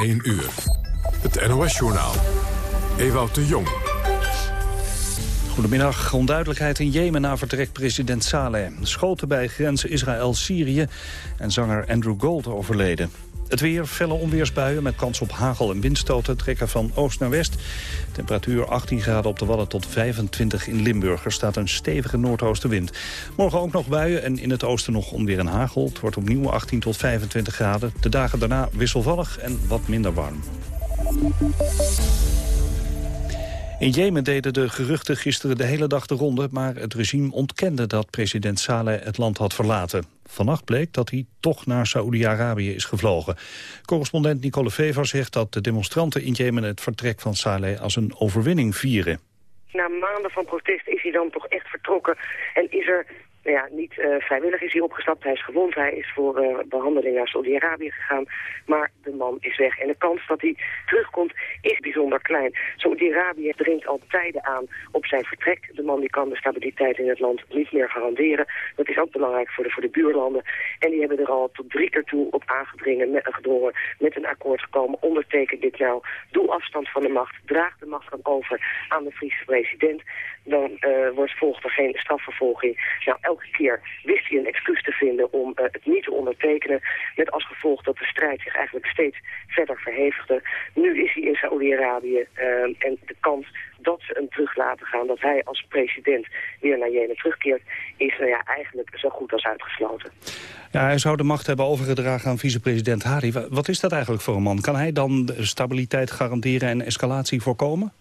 1 uur. Het NOS-journaal. Ewout de Jong. Goedemiddag. Onduidelijkheid in Jemen na vertrek president Saleh. Schoten bij grens Israël-Syrië en zanger Andrew Gold overleden. Het weer, felle onweersbuien met kans op hagel en windstoten trekken van oost naar west. Temperatuur 18 graden op de Wadden tot 25 in Limburg. Er staat een stevige noordoostenwind. Morgen ook nog buien en in het oosten nog onweer en hagel. Het wordt opnieuw 18 tot 25 graden. De dagen daarna wisselvallig en wat minder warm. In Jemen deden de geruchten gisteren de hele dag de ronde... maar het regime ontkende dat president Saleh het land had verlaten. Vannacht bleek dat hij toch naar Saoedi-Arabië is gevlogen. Correspondent Nicole Vever zegt dat de demonstranten in Jemen... het vertrek van Saleh als een overwinning vieren. Na maanden van protest is hij dan toch echt vertrokken en is er nou ja, niet uh, vrijwillig is hij opgestapt. Hij is gewond. Hij is voor uh, behandeling naar Saudi-Arabië gegaan. Maar de man is weg. En de kans dat hij terugkomt is bijzonder klein. Saudi-Arabië dringt al tijden aan op zijn vertrek. De man die kan de stabiliteit in het land niet meer garanderen. Dat is ook belangrijk voor de, voor de buurlanden. En die hebben er al tot drie keer toe op aangedringen, met, met een akkoord gekomen. Onderteken dit nou. Doe afstand van de macht. Draag de macht dan over aan de Friese president. Dan uh, wordt volgt er geen strafvervolging. Nou, elke keer wist hij een excuus te vinden om uh, het niet te ondertekenen. Met als gevolg dat de strijd zich eigenlijk steeds verder verhevigde. Nu is hij in Saoedi-Arabië uh, en de kans dat ze hem terug laten gaan, dat hij als president weer naar Jemen terugkeert, is nou ja, eigenlijk zo goed als uitgesloten. Ja, hij zou de macht hebben overgedragen aan vicepresident Hari. Wat is dat eigenlijk voor een man? Kan hij dan stabiliteit garanderen en escalatie voorkomen?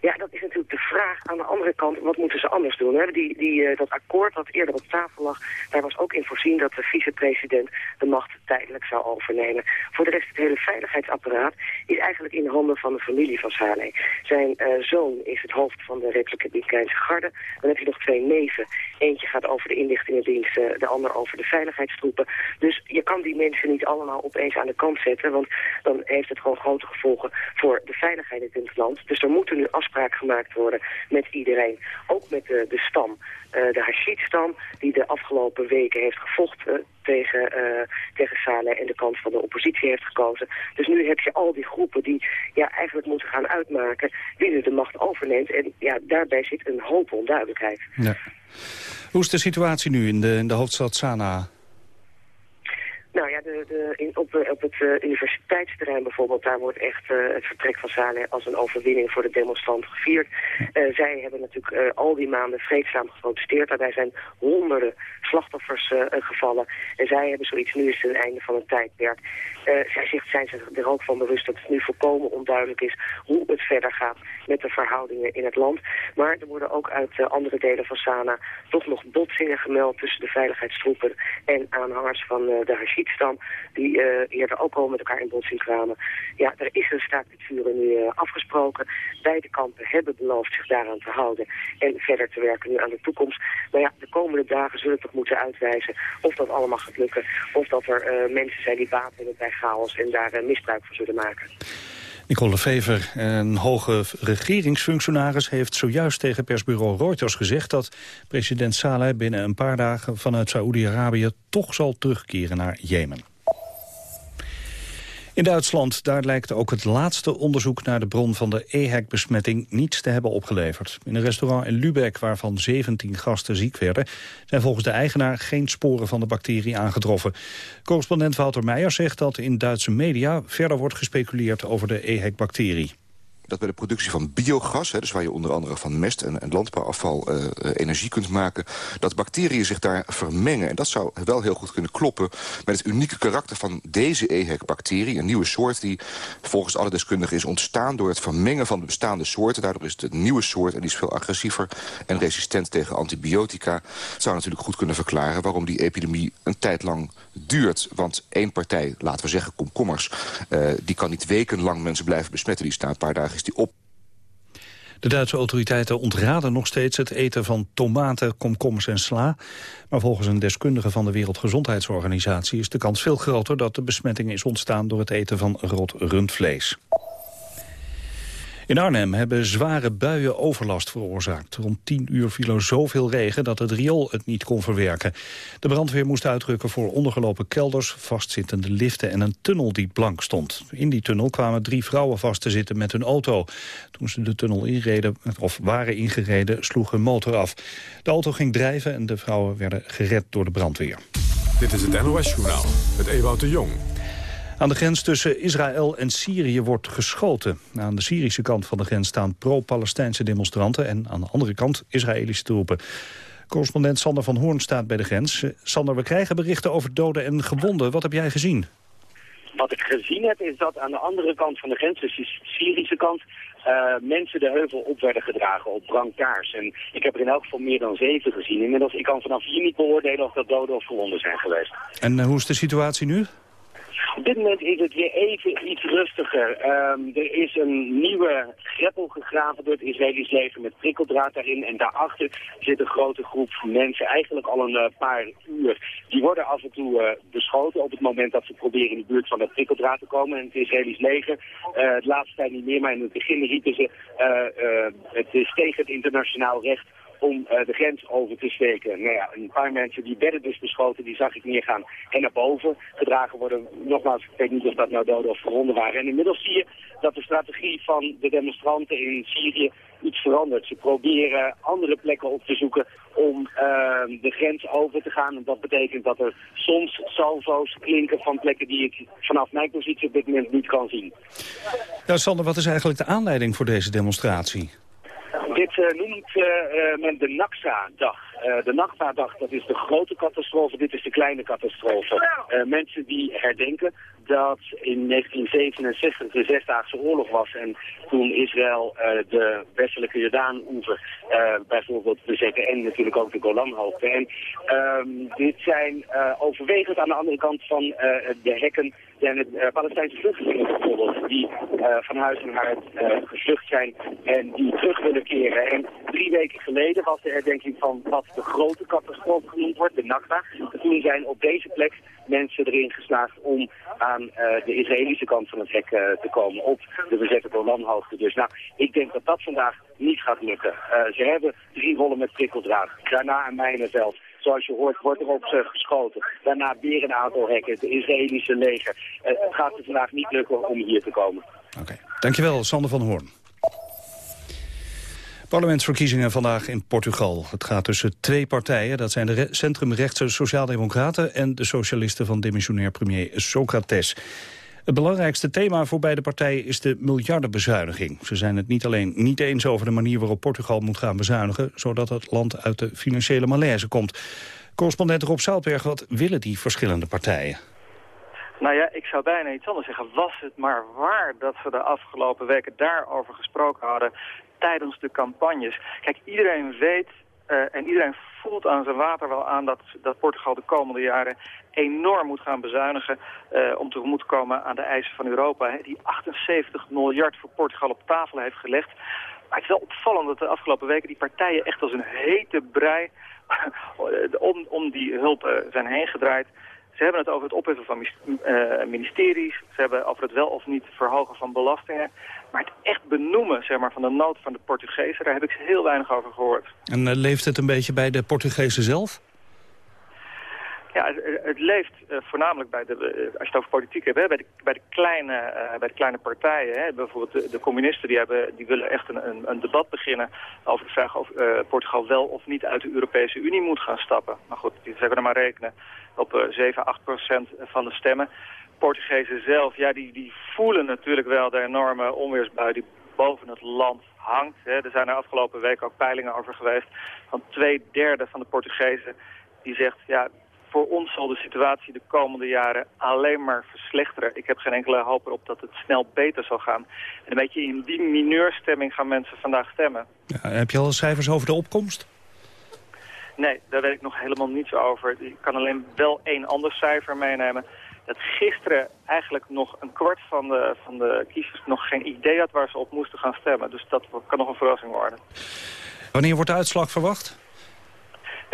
Ja, dat is natuurlijk de vraag aan de andere kant, wat moeten ze anders doen? Hè? Die, die, uh, dat akkoord dat eerder op tafel lag, daar was ook in voorzien dat de vicepresident de macht tijdelijk zou overnemen. Voor de rest, het hele veiligheidsapparaat is eigenlijk in handen van de familie van Saleh. Zijn uh, zoon is het hoofd van de Republikeinse Garde. Dan heb je nog twee neven. Eentje gaat over de inlichtingendienst, uh, de ander over de veiligheidstroepen. Dus je kan die mensen niet allemaal opeens aan de kant zetten, want dan heeft het gewoon grote gevolgen voor de veiligheid in het land. Dus er moeten nu afspraken gemaakt worden met iedereen. Ook met de, de stam, uh, de Hashid-stam, die de afgelopen weken heeft gevochten tegen, uh, tegen Saleh en de kant van de oppositie heeft gekozen. Dus nu heb je al die groepen die ja, eigenlijk moeten gaan uitmaken wie nu de macht overneemt. En ja, daarbij zit een hoop onduidelijkheid. Ja. Hoe is de situatie nu in de, in de hoofdstad Sanaa? Nou ja, de, de, in, op, op het uh, universiteitsterrein bijvoorbeeld, daar wordt echt uh, het vertrek van Saleh als een overwinning voor de demonstranten gevierd. Zij hebben natuurlijk al die maanden vreedzaam geprotesteerd. Daarbij zijn honderden slachtoffers gevallen. En zij hebben zoiets, nu is het het einde van een tijdperk. zij zijn zich er ook van bewust dat het nu volkomen onduidelijk is hoe het verder gaat met de verhoudingen in het land. Maar er worden ook uit andere delen van Sana toch nog botsingen gemeld tussen de veiligheidstroepen en aanhangers van de Hashid stam die eerder ook al met elkaar in botsing kwamen. Ja, er is een staakt het vuren nu uh, afgesproken. Beide kampen hebben beloofd zich daaraan te houden en verder te werken nu aan de toekomst. Maar ja, de komende dagen zullen toch moeten uitwijzen of dat allemaal gaat lukken. Of dat er uh, mensen zijn die baat hebben bij chaos en daar misbruik van zullen maken. Nicole Fever, een hoge regeringsfunctionaris, heeft zojuist tegen persbureau Reuters gezegd dat president Saleh binnen een paar dagen vanuit Saoedi-Arabië toch zal terugkeren naar Jemen. In Duitsland daar lijkt ook het laatste onderzoek naar de bron van de EHEC-besmetting niets te hebben opgeleverd. In een restaurant in Lübeck, waarvan 17 gasten ziek werden, zijn volgens de eigenaar geen sporen van de bacterie aangetroffen. Correspondent Wouter Meijer zegt dat in Duitse media verder wordt gespeculeerd over de EHEC-bacterie dat bij de productie van biogas, hè, dus waar je onder andere van mest en, landbouwafval uh, energie kunt maken, dat bacteriën zich daar vermengen. En dat zou wel heel goed kunnen kloppen met het unieke karakter van deze EHEC-bacterie. Een nieuwe soort die volgens alle deskundigen is ontstaan door het vermengen van de bestaande soorten. Daardoor is het een nieuwe soort en die is veel agressiever en resistent tegen antibiotica. Het zou natuurlijk goed kunnen verklaren waarom die epidemie een tijd lang duurt. Want één partij, laten we zeggen komkommers, uh, die kan niet wekenlang mensen blijven besmetten. Die staan een paar dagen is die op. De Duitse autoriteiten ontraden nog steeds het eten van tomaten, komkommers en sla. Maar volgens een deskundige van de Wereldgezondheidsorganisatie is de kans veel groter dat de besmetting is ontstaan door het eten van rot rundvlees. In Arnhem hebben zware buien overlast veroorzaakt. Rond 10 uur viel er zoveel regen dat het riool het niet kon verwerken. De brandweer moest uitrukken voor ondergelopen kelders, vastzittende liften en een tunnel die blank stond. In die tunnel kwamen drie vrouwen vast te zitten met hun auto. Toen ze de tunnel inreden, of waren ingereden, sloeg hun motor af. De auto ging drijven en de vrouwen werden gered door de brandweer. Dit is het NOS-journaal met Ewout de Jong. Aan de grens tussen Israël en Syrië wordt geschoten. Aan de Syrische kant van de grens staan pro-Palestijnse demonstranten... en aan de andere kant Israëlische troepen. Correspondent Sander van Hoorn staat bij de grens. Sander, we krijgen berichten over doden en gewonden. Wat heb jij gezien? Wat ik gezien heb is dat aan de andere kant van de grens, dus de Syrische kant, uh, mensen de heuvel op werden gedragen op brancards. En ik heb er in elk geval meer dan zeven gezien. Inmiddels, ik kan vanaf hier niet beoordelen of dat doden of gewonden zijn geweest. En uh, hoe is de situatie nu? Op dit moment is het weer even iets rustiger. Um, er is een nieuwe greppel gegraven door het Israëlisch leger met prikkeldraad daarin. En daarachter zit een grote groep mensen, eigenlijk al een uh, paar uur. Die worden af en toe uh, beschoten op het moment dat ze proberen in de buurt van dat prikkeldraad te komen. En het Israëlisch leger, uh, het laatste tijd niet meer, maar in het begin riepen ze... het is tegen het internationaal recht om uh, de grens over te steken. Nou ja, een paar mensen die werden dus beschoten, die zag ik neergaan en naar boven gedragen worden. Nogmaals, ik weet niet of dat nou doden of verwonden waren. En inmiddels zie je dat de strategie van de demonstranten in Syrië iets verandert. Ze proberen andere plekken op te zoeken om uh, de grens over te gaan. En dat betekent dat er soms salvo's klinken van plekken die ik vanaf mijn positie op dit moment niet kan zien. Ja, Sander, wat is eigenlijk de aanleiding voor deze demonstratie? Dit uh, noemt uh, men de Naksa-dag. Uh, de Naksa-dag, dat is de grote catastrofe, dit is de kleine catastrofe. mensen die herdenken dat in 1967 de Zesdaagse Oorlog was en toen Israël de westelijke Jordaan-oever bijvoorbeeld bezette en natuurlijk ook de Golanhoogte. En um, dit zijn overwegend aan de andere kant van de hekken zijn het uh, Palestijnse vluchtelingen bijvoorbeeld, die uh, van huis en huis uh, gevlucht zijn en die terug willen keren. En drie weken geleden was de herdenking van wat de grote catastrofe genoemd wordt, de Nakba. Toen zijn op deze plek mensen erin geslaagd om aan de Israëlische kant van het hek te komen, op de bezette Golanhoogte. Dus nou, ik denk dat dat vandaag niet gaat lukken. ze hebben drie rollen met prikkeldraad, daarna aan mijnen zelf. Zoals je hoort, wordt er op ze geschoten. Daarna weer een aantal hekken, het Israëlische leger. Het gaat er vandaag niet lukken om hier te komen. Oké, dankjewel Sander van Hoorn. Parlementsverkiezingen vandaag in Portugal. Het gaat tussen twee partijen. Dat zijn de centrumrechtse Sociaaldemocraten... en de socialisten van demissionair premier Socrates. Het belangrijkste thema voor beide partijen is de miljardenbezuiniging. Ze zijn het niet alleen niet eens over de manier waarop Portugal moet gaan bezuinigen... zodat het land uit de financiële malaise komt. Correspondent Rob Zoutberg, wat willen die verschillende partijen? Nou ja, ik zou bijna iets anders zeggen. Was het maar waar dat we de afgelopen weken daarover gesproken hadden tijdens de campagnes. Kijk, iedereen weet uh, en iedereen voelt aan zijn water wel aan dat, dat Portugal de komende jaren enorm moet gaan bezuinigen uh, om tegemoet te komen aan de eisen van Europa. Hè, die 78 miljard voor Portugal op tafel heeft gelegd. Maar het is wel opvallend dat de afgelopen weken die partijen echt als een hete brei om, om die hulp uh, zijn heen gedraaid. Ze hebben het over het opheffen van uh, ministeries. Ze hebben over het wel of niet verhogen van belastingen. Maar het echt benoemen zeg maar, van de nood van de Portugezen, daar heb ik heel weinig over gehoord. En uh, leeft het een beetje bij de Portugezen zelf? Ja, het, leeft uh, voornamelijk bij de, uh, als je het over politiek hebt, bij, de, bij, de kleine, uh, bij de kleine partijen. Hè. Bijvoorbeeld de, de, communisten die hebben, die willen echt een, een, een debat beginnen over de vraag of Portugal wel of niet uit de Europese Unie moet gaan stappen. Maar goed, ze hebben er maar rekenen op 7, 8 procent van de stemmen. Portugezen zelf, ja, die, die voelen natuurlijk wel de enorme onweersbui die boven het land hangt. Hè. Er zijn er afgelopen weken ook peilingen over geweest van twee derde van de Portugezen die zegt, ja, voor ons zal de situatie de komende jaren alleen maar verslechteren. Ik heb geen enkele hoop erop dat het snel beter zal gaan. En een beetje in die mineurstemming gaan mensen vandaag stemmen. Ja, heb je al cijfers over de opkomst? Nee, daar weet ik nog helemaal niets over. Ik kan alleen wel één ander cijfer meenemen. Dat gisteren eigenlijk nog een kwart van de, van de kiezers nog geen idee had waar ze op moesten gaan stemmen. Dus dat kan nog een verrassing worden. Wanneer wordt de uitslag verwacht?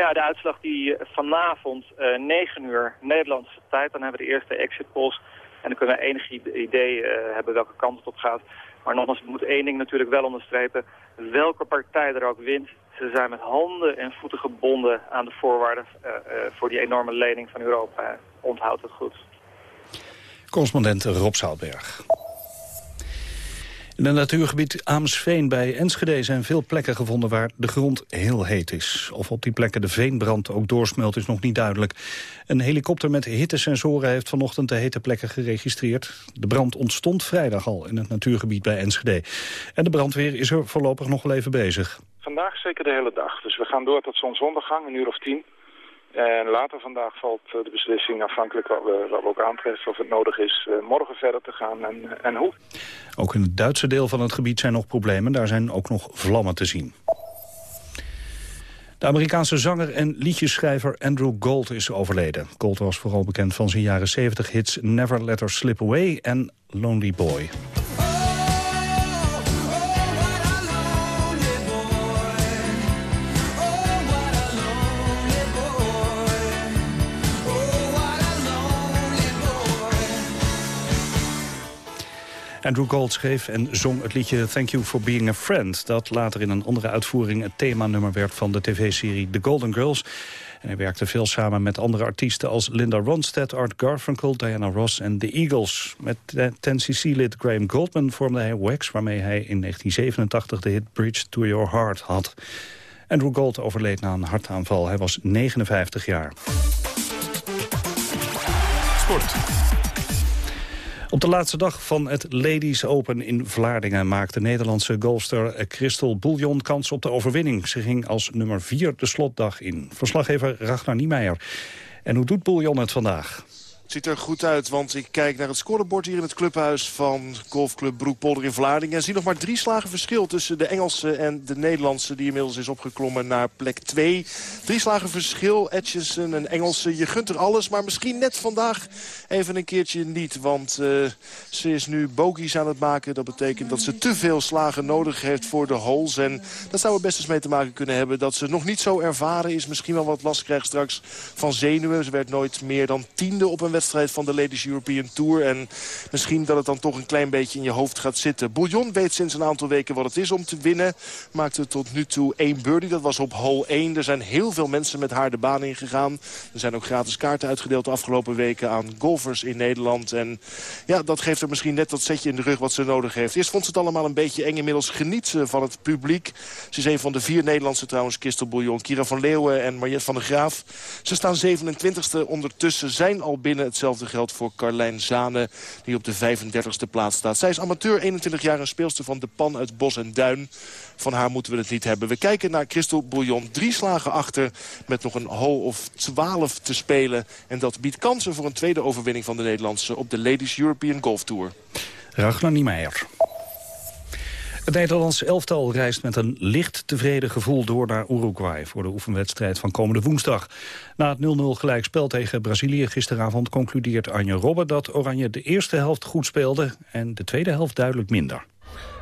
Ja, de uitslag die vanavond uh, 9 uur Nederlandse tijd, dan hebben we de eerste exit polls En dan kunnen we enig idee hebben welke kant het op gaat. Maar nogmaals, ik moet één ding natuurlijk wel onderstrepen. Welke partij er ook wint, ze zijn met handen en voeten gebonden aan de voorwaarden voor die enorme lening van Europa. Onthoud het goed. Correspondent Rob Zoutberg. In het natuurgebied Aamsveen bij Enschede zijn veel plekken gevonden waar de grond heel heet is. Of op die plekken de veenbrand ook doorsmelt is nog niet duidelijk. Een helikopter met hittesensoren heeft vanochtend de hete plekken geregistreerd. De brand ontstond vrijdag al in het natuurgebied bij Enschede. En de brandweer is er voorlopig nog wel even bezig. Vandaag zeker de hele dag. Dus we gaan door tot zonsondergang, een uur of tien. En later vandaag valt eh, de beslissing, afhankelijk wat we, wat we ook aantreffen, of het nodig is eh, morgen verder te gaan en, en hoe. Ook in het Duitse deel van het gebied zijn nog problemen. Daar zijn ook nog vlammen te zien. De Amerikaanse zanger en liedjeschrijver Andrew Gold is overleden. Gold was vooral bekend van zijn jaren 70 hits Never Let Her Slip Away en Lonely Boy. Andrew Gold schreef en zong het liedje Thank You for Being a Friend... dat later in een andere uitvoering het themanummer werd van de tv-serie The Golden Girls. En hij werkte veel samen met andere artiesten als Linda Ronstadt, Art Garfunkel, Diana Ross en The Eagles. Met Tennessee-lid Graham Goldman vormde hij Wax, waarmee hij in 1987 de hit Bridge to Your Heart had. Andrew Gold overleed na een hartaanval. Hij was 59 jaar. Sport. Op de laatste dag van het Ladies Open in Vlaardingen... maakte Nederlandse golfster Christel Bouillon kans op de overwinning. Ze ging als nummer 4 de slotdag in. Verslaggever Ragnar Niemeyer. En hoe doet Bouillon het vandaag? Ziet er goed uit, want ik kijk naar het scorebord hier in het clubhuis van golfclub Broekpolder in Vlaardingen. En zie nog maar drie slagen verschil tussen de Engelse en de Nederlandse die inmiddels is opgeklommen naar plek 2. Drie slagen verschil, Etchison en Engelse. Je gunt er alles, maar misschien net vandaag even een keertje niet. Want uh, ze is nu bogies aan het maken. Dat betekent dat ze te veel slagen nodig heeft voor de holes. En dat zou er best eens mee te maken kunnen hebben dat ze nog niet zo ervaren is. Misschien wel wat last krijgt straks van zenuwen. Ze werd nooit meer dan tiende op een wedstrijd wedstrijd van de Ladies European Tour. En misschien dat het dan toch een klein beetje in je hoofd gaat zitten. Bouillon weet sinds een aantal weken wat het is om te winnen. Maakte tot nu toe één birdie. Dat was op hole 1. Er zijn heel veel mensen met haar de baan ingegaan. Er zijn ook gratis kaarten uitgedeeld de afgelopen weken aan golfers in Nederland. En ja, dat geeft er misschien net dat setje in de rug wat ze nodig heeft. Eerst vond ze het allemaal een beetje eng. Inmiddels geniet van het publiek. Ze is een van de vier Nederlandse trouwens. Kistel Bouillon, Kira van Leeuwen en Mariette van der Graaf. Ze staan 27e ondertussen. Zijn al binnen Hetzelfde geldt voor Carlijn Zane, die op de 35e plaats staat. Zij is amateur, 21 jaar en speelster van de Pan uit Bos en Duin. Van haar moeten we het niet hebben. We kijken naar Christel Bouillon. Drie slagen achter met nog een hole of 12 te spelen. En dat biedt kansen voor een tweede overwinning van de Nederlandse... op de Ladies European Golf Tour. Ragnar Niemeyer. Het Nederlandse elftal reist met een licht tevreden gevoel door naar Uruguay voor de oefenwedstrijd van komende woensdag. Na het 0-0 gelijkspel tegen Brazilië gisteravond concludeert Arjen Robben dat Oranje de eerste helft goed speelde en de tweede helft duidelijk minder.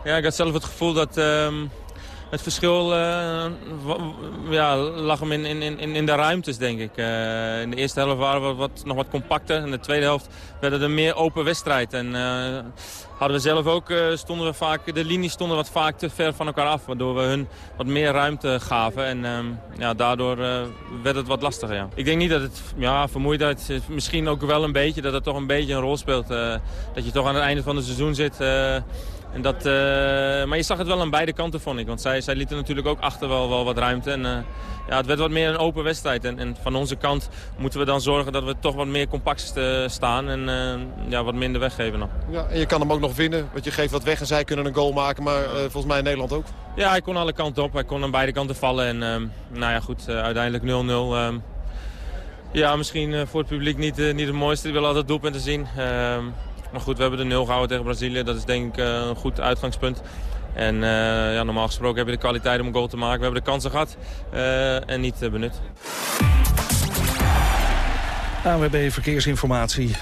Ja, ik had zelf het gevoel dat ehm, het verschil uh, ja, lag hem in, in, in, de ruimtes, denk ik. Uh, in de eerste helft waren we wat, nog wat compacter. In de tweede helft werd het een meer open wedstrijd. En uh, hadden we zelf ook, stonden we vaak, de linies stonden wat vaak te ver van elkaar af. Waardoor we hun wat meer ruimte gaven. En ehm, ja, daardoor werd het wat lastiger. Ja. Ik denk niet dat het, ja, vermoeidheid, misschien ook wel een beetje, dat het toch een beetje een rol speelt. dat je toch aan het einde van het seizoen zit en dat, uh, maar je zag het wel aan beide kanten, vond ik. Want zij, zij lieten natuurlijk ook achter wel, wel wat ruimte. En, uh, ja, het werd wat meer een open wedstrijd. En, en, van onze kant moeten we dan zorgen dat we toch wat meer compact staan. En uh, ja, wat minder weggeven nog. Ja, en je kan hem ook nog winnen. Want je geeft wat weg en zij kunnen een goal maken. Maar volgens mij in Nederland ook. Ja, hij kon alle kanten op. Hij kon aan beide kanten vallen. En nou ja, goed, uiteindelijk 0-0. Ehm, ja, misschien voor het publiek niet, niet het mooiste. Die willen altijd doelpunten zien. Maar goed, we hebben de nul gehouden tegen Brazilië. Dat is denk ik eh, een goed uitgangspunt. En uh, ja, normaal gesproken heb je de kwaliteit om een goal te maken. We hebben de kansen gehad uh, en niet benut. AWB Verkeersinformatie.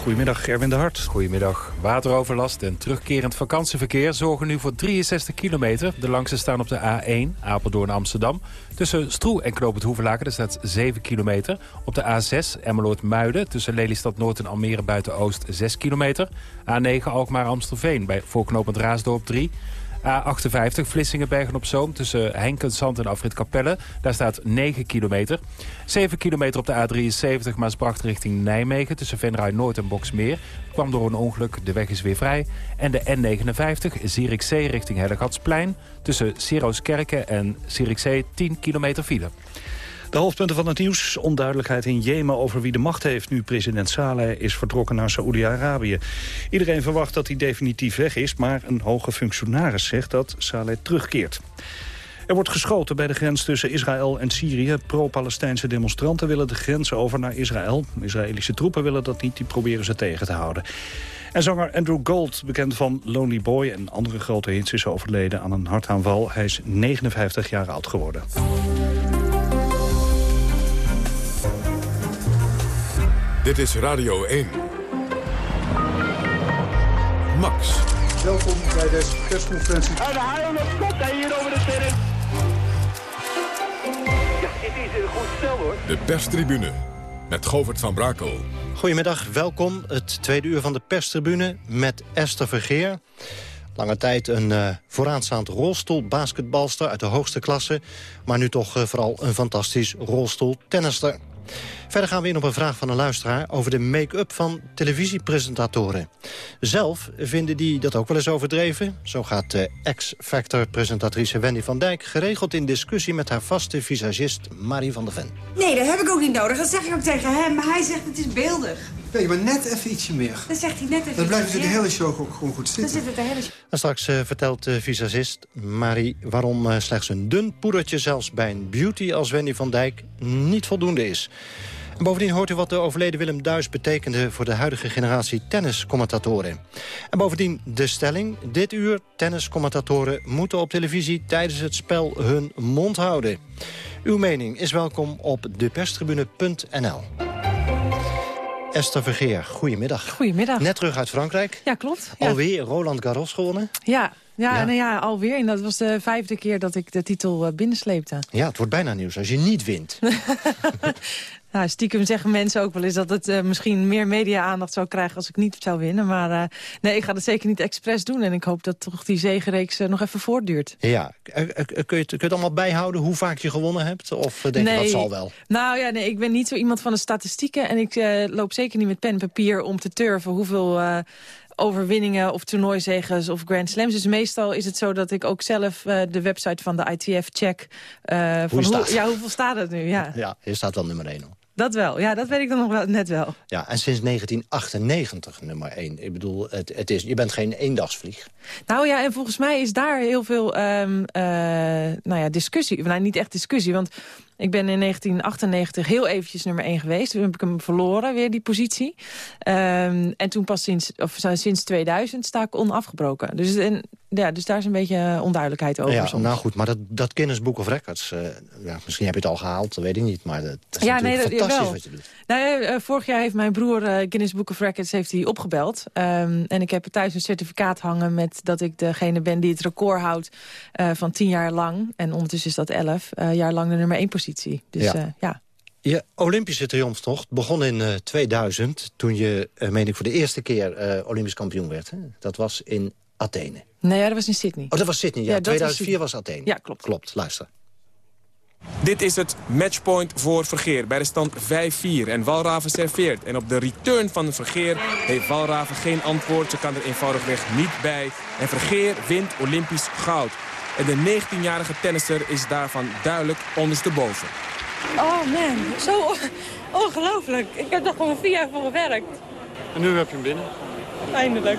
Goedemiddag, Erwin de Hart. Goedemiddag. Wateroverlast en terugkerend vakantieverkeer zorgen nu voor 63 kilometer. De langste staan op de A1, Apeldoorn-Amsterdam. Tussen Stroe en Knoop het Hoevelaken, daar staat 7 kilometer. Op de A6, Emmeloord-Muiden, tussen Lelystad Noord en Almere Buiten-Oost 6 kilometer. A9, Alkmaar-Amstelveen, bij voorknopend Raasdorp 3. A58 Vlissingen-Bergen-op-Zoom tussen Henkensand en Afrit Capelle. Daar staat 9 kilometer. 7 kilometer op de A73 Maasbracht richting Nijmegen... tussen Venray Noord en Boksmeer. Kwam door een ongeluk, de weg is weer vrij. En de N59 Zierikzee richting Hellegatsplein... tussen Sirooskerken en Zierikzee 10 kilometer file. De hoofdpunten van het nieuws. Onduidelijkheid in Jemen over wie de macht heeft... nu president Saleh is vertrokken naar Saoedi-Arabië. Iedereen verwacht dat hij definitief weg is... maar een hoge functionaris zegt dat Saleh terugkeert. Er wordt geschoten bij de grens tussen Israël en Syrië. Pro-Palestijnse demonstranten willen de grens over naar Israël. Israëlische troepen willen dat niet, die proberen ze tegen te houden. En zanger Andrew Gold, bekend van Lonely Boy en andere grote hits... is overleden aan een hartaanval. Hij is 59 jaar oud geworden. Dit is Radio 1. Max. Welkom bij deze persconferentie. En de op kop hier over de terrein. Ja, het is een goed stel hoor. De perstribune met Govert van Brakel. Goedemiddag, welkom. Het tweede uur van de perstribune met Esther Vergeer. Lange tijd een uh, vooraanstaand rolstoelbasketbalster uit de hoogste klasse. Maar nu toch uh, vooral een fantastisch rolstoeltennister. Verder gaan we in op een vraag van een luisteraar... over de make-up van televisiepresentatoren. Zelf vinden die dat ook wel eens overdreven. Zo gaat de X-Factor-presentatrice Wendy van Dijk... geregeld in discussie met haar vaste visagist Marie van der Ven. Nee, dat heb ik ook niet nodig. Dat zeg ik ook tegen hem. Maar hij zegt het is beeldig. Nee, maar net even ietsje meer. Dan zegt hij net even Dan blijft het de hele show ook gewoon goed zitten. Dan zit het de hele show. En straks uh, vertelt de visagist Marie waarom uh, slechts een dun poedertje... zelfs bij een beauty als Wendy van Dijk niet voldoende is. En bovendien hoort u wat de overleden Willem Duis betekende... voor de huidige generatie tenniscommentatoren. En bovendien de stelling. Dit uur tenniscommentatoren moeten op televisie... tijdens het spel hun mond houden. Uw mening is welkom op deperstribune.nl. Esther Vergeer, goedemiddag. Goedemiddag. Net terug uit Frankrijk. Ja, klopt. Ja. Alweer Roland Garros gewonnen. Ja, ja, ja. Nou ja, alweer. En dat was de vijfde keer dat ik de titel binnensleepte. Ja, het wordt bijna nieuws als je niet wint. Nou, stiekem zeggen mensen ook wel eens dat het uh, misschien meer media-aandacht zou krijgen als ik niet zou winnen. Maar uh, nee, ik ga dat zeker niet expres doen. En ik hoop dat toch die zegenreeks uh, nog even voortduurt. Ja, kun je, het, kun je het allemaal bijhouden hoe vaak je gewonnen hebt? Of denk nee. je dat zal wel? Nou ja, nee, ik ben niet zo iemand van de statistieken. En ik loop zeker niet met pen en papier om te turven hoeveel overwinningen of toernooizegens of Grand Slams. Dus meestal is het zo dat ik ook zelf uh, de website van de ITF check. Uh, hoe van hoe, ja, hoeveel staat het nu? Ja, ja je staat wel nummer 1 op. Dat wel, ja, dat weet ik dan nog wel, net wel. Ja, en sinds 1998 nummer 1. Ik bedoel, het, het is, je bent geen eendagsvlieg. Nou ja, en volgens mij is daar heel veel um, uh, nou ja, discussie. Nou, niet echt discussie, want ik ben in 1998 heel eventjes nummer 1 geweest. Toen heb ik hem verloren, weer die positie. Um, en toen pas sinds, of, sinds 2000 sta ik onafgebroken. Dus, en, ja, dus daar is een beetje onduidelijkheid over ja, soms. Nou goed, maar dat, dat Guinness Book of Records... Uh, ja, misschien heb je het al gehaald, dat weet ik niet. Maar dat is ja, nee, dat, fantastisch wat je doet. Nou, uh, vorig jaar heeft mijn broer uh, Guinness Book of Records heeft hij opgebeld. Um, en ik heb thuis een certificaat hangen... met dat ik degene ben die het record houdt van tien jaar lang. En ondertussen is dat elf jaar lang de nummer één positie. Dus ja. ja. Je Olympische triomftocht begon in uh, 2000... toen je, meen ik, voor de eerste keer Olympisch kampioen werd. Hè? Dat was in Athene. Nee, ja, dat was in Sydney. Oh, dat was Sydney, ja. ja 2004 was, was, Athene. Ja, klopt. Klopt, luister. Dit is het matchpoint voor Vergeer bij de stand 5-4. En Walraven serveert. En op de return van Vergeer heeft Walraven geen antwoord. Ze kan er eenvoudigweg niet bij. En Vergeer wint Olympisch goud. En de 19-jarige tennisser is daarvan duidelijk ondersteboven. Oh man, zo ongelooflijk. Ik heb er gewoon vier jaar voor gewerkt. En nu heb je hem binnen? Eindelijk.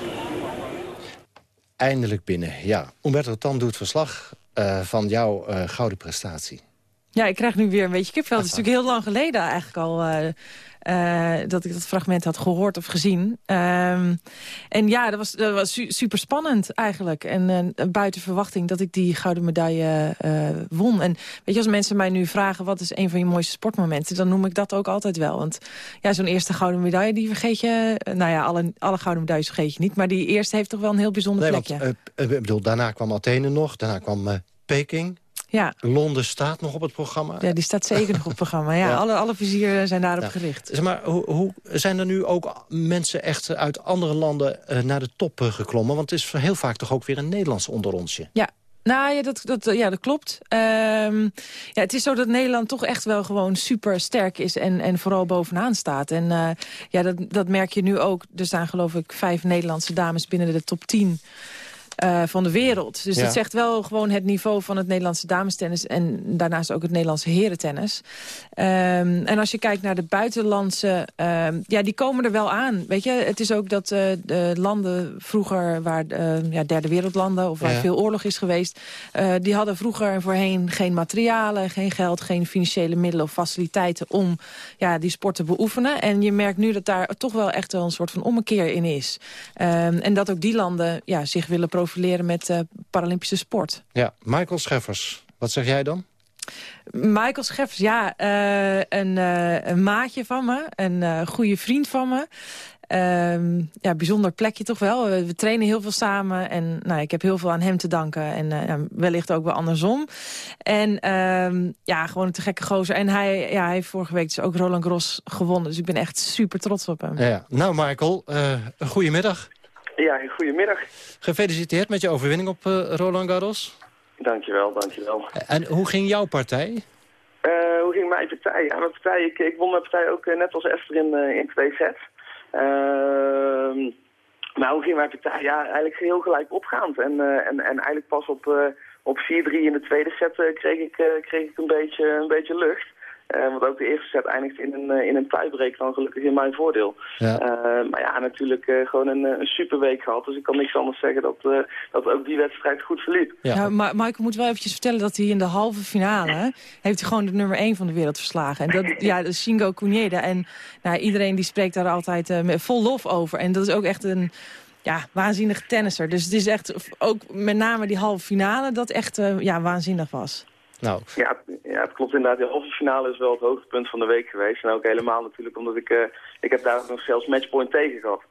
Eindelijk binnen, ja. Umberto Tan doet verslag uh, van jouw uh, gouden prestatie. Ja, ik krijg nu weer een beetje kipvel. Het is natuurlijk heel lang geleden eigenlijk al... Uh, uh, dat ik dat fragment had gehoord of gezien. Um, en ja, dat was, dat was su super spannend eigenlijk. En uh, buiten verwachting dat ik die gouden medaille won. En weet je, als mensen mij nu vragen... wat is een van je mooiste sportmomenten... dan noem ik dat ook altijd wel. Want ja, zo'n eerste gouden medaille, die vergeet je... nou ja, alle, alle gouden medailles vergeet je niet. Maar die eerste heeft toch wel een heel bijzonder nee, plekje. Want, ik bedoel, daarna kwam Athene nog. Daarna kwam Peking. Ja. Londen staat nog op het programma. Ja, die staat zeker nog op het programma. Ja, Alle, alle vizieren zijn daarop ja. gericht. Zeg maar, hoe, hoe, zijn er nu ook mensen echt uit andere landen uh, naar de top uh, geklommen? Want het is heel vaak toch ook weer een Nederlands onderrondje. Ja, nou ja, dat, dat, ja, dat klopt. Um, ja, het is zo dat Nederland toch echt wel gewoon super sterk is en, en vooral bovenaan staat. En uh, ja, dat, dat merk je nu ook. Er staan geloof ik vijf Nederlandse dames binnen de top 10 uh, van de wereld. Dus Ja. dat zegt wel gewoon het niveau van het Nederlandse damestennis... en daarnaast ook het Nederlandse herentennis. Ehm, en als je kijkt naar de buitenlandse... ehm, ja, die komen er wel aan. Weet je, het is ook dat eh, de landen vroeger... waar eh, ja, derde wereldlanden of waar Ja. veel oorlog is geweest... eh, die hadden vroeger en voorheen geen materialen, geen geld... geen financiële middelen of faciliteiten om ja, die sport te beoefenen. En je merkt nu dat daar toch wel echt wel een soort van ommekeer in is. En dat ook die landen ja, zich willen profileren met eh, Paralympische sport. Ja, Michael Scheffers, wat zeg jij dan? Michael Scheffers, ja, eh, een, eh, een maatje van me. Een goede vriend van me. Ehm, ja, bijzonder plekje toch wel. We, we trainen heel veel samen en nou, ik heb heel veel aan hem te danken. En wellicht ook wel andersom. En ehm, ja, gewoon een te gekke gozer. En hij, ja, hij heeft vorige week dus ook Roland Gros gewonnen. Dus ik ben echt super trots op hem. Ja. Nou, Michael, eh een goedemiddag. Ja, goedemiddag. Gefeliciteerd met je overwinning op eh, Roland Garros. Dankjewel, dankjewel. En hoe ging jouw partij? Eh, hoe ging mijn partij? Ja, mijn partij ik, ik won mijn partij ook eh, net als Esther in, eh, in twee sets. Ehm, maar hoe ging mijn partij? Ja, eigenlijk heel gelijk opgaand. En, en, en eigenlijk pas op, op 4-3 in de tweede set kreeg, ik, kreeg ik een beetje, een beetje lucht. Eh, want ook de eerste set eindigt in een, eh, in een tiebreak dan gelukkig in mijn voordeel. Ja. Eh, maar ja, natuurlijk eh, gewoon een, eh, een super week gehad. Dus ik kan niks anders zeggen dat, eh, dat ook die wedstrijd goed verliep. Ja. maar Michael moet wel eventjes vertellen dat hij in de halve finale... hè, heeft hij gewoon de nummer 1 van de wereld verslagen. En dat, ja, dat Shingo Kunieda. En nou, iedereen die spreekt daar altijd eh, met vol lof over. En dat is ook echt een ja, waanzinnige tennisser. Dus het is echt ook met name die halve finale... dat echt ja, waanzinnig was. Nou, Ja, ja, het klopt inderdaad. De halve finale is wel het hoogtepunt van de week geweest. En ook helemaal natuurlijk omdat ik... eh, ik heb daar nog zelfs matchpoint tegen gehad.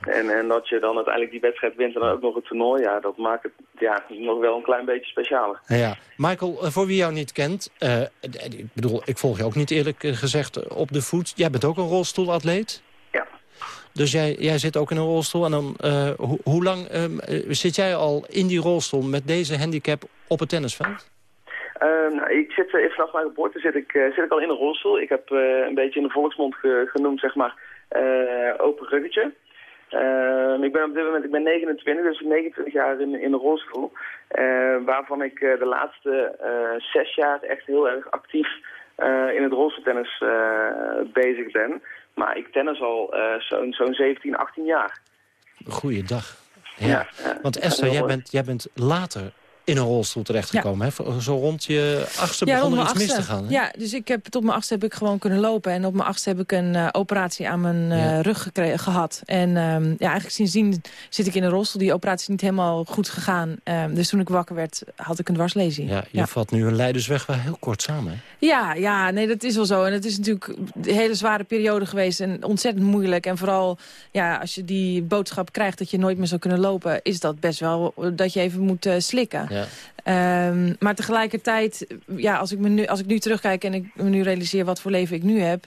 En, en dat je dan uiteindelijk die wedstrijd wint en dan ook nog het toernooi... Ja, dat maakt het ja, nog wel een klein beetje specialer. Ja. Michael, eh, voor wie jou niet kent... eh, ik bedoel, ik volg je ook niet eerlijk gezegd op de voet. Jij bent ook een rolstoelatleet? Ja. Dus jij, jij zit ook in een rolstoel. En dan, hoe, hoe lang ehm, eh, zit jij al in die rolstoel met deze handicap op het tennisveld? Eh, nou, ik zit, eh, vanaf mijn geboorte zit ik, eh, zit ik al in een rolstoel. Ik heb een beetje in de volksmond ge- genoemd, zeg maar, open ruggetje. Ik ben op dit moment ik ben 29, dus 29 jaar in, in een rolstoel. waarvan ik de laatste zes jaar echt heel erg actief in het rolstoeltennis bezig ben. Maar ik tennis al zo'n zo'n 17, 18 jaar. Goeiedag. Ja. Ja, ja. Want Esther, jij bent, jij bent later in een rolstoel terechtgekomen. hè? Zo rond je achtste begon rond er iets mis te gaan. hè? Ja, dus ik heb, tot mijn achtste heb ik gewoon kunnen lopen. En op mijn achtste heb ik een eh, operatie aan mijn eh, Ja. rug gehad. En ehm, ja, eigenlijk sindsdien zit ik in een rolstoel. Die operatie is niet helemaal goed gegaan. Ehm, dus toen ik wakker werd, had ik een dwarslesie. Ja, je valt nu een leidersweg wel heel kort samen. hè? Ja, ja, nee, dat is wel zo. En het is natuurlijk een hele zware periode geweest en ontzettend moeilijk. En vooral, ja, als je die boodschap krijgt dat je nooit meer zou kunnen lopen... is dat best wel dat je even moet eh, slikken. Ja. Ehm, maar tegelijkertijd, ja, als ik, me nu, als ik nu terugkijk en ik me nu realiseer wat voor leven ik nu heb...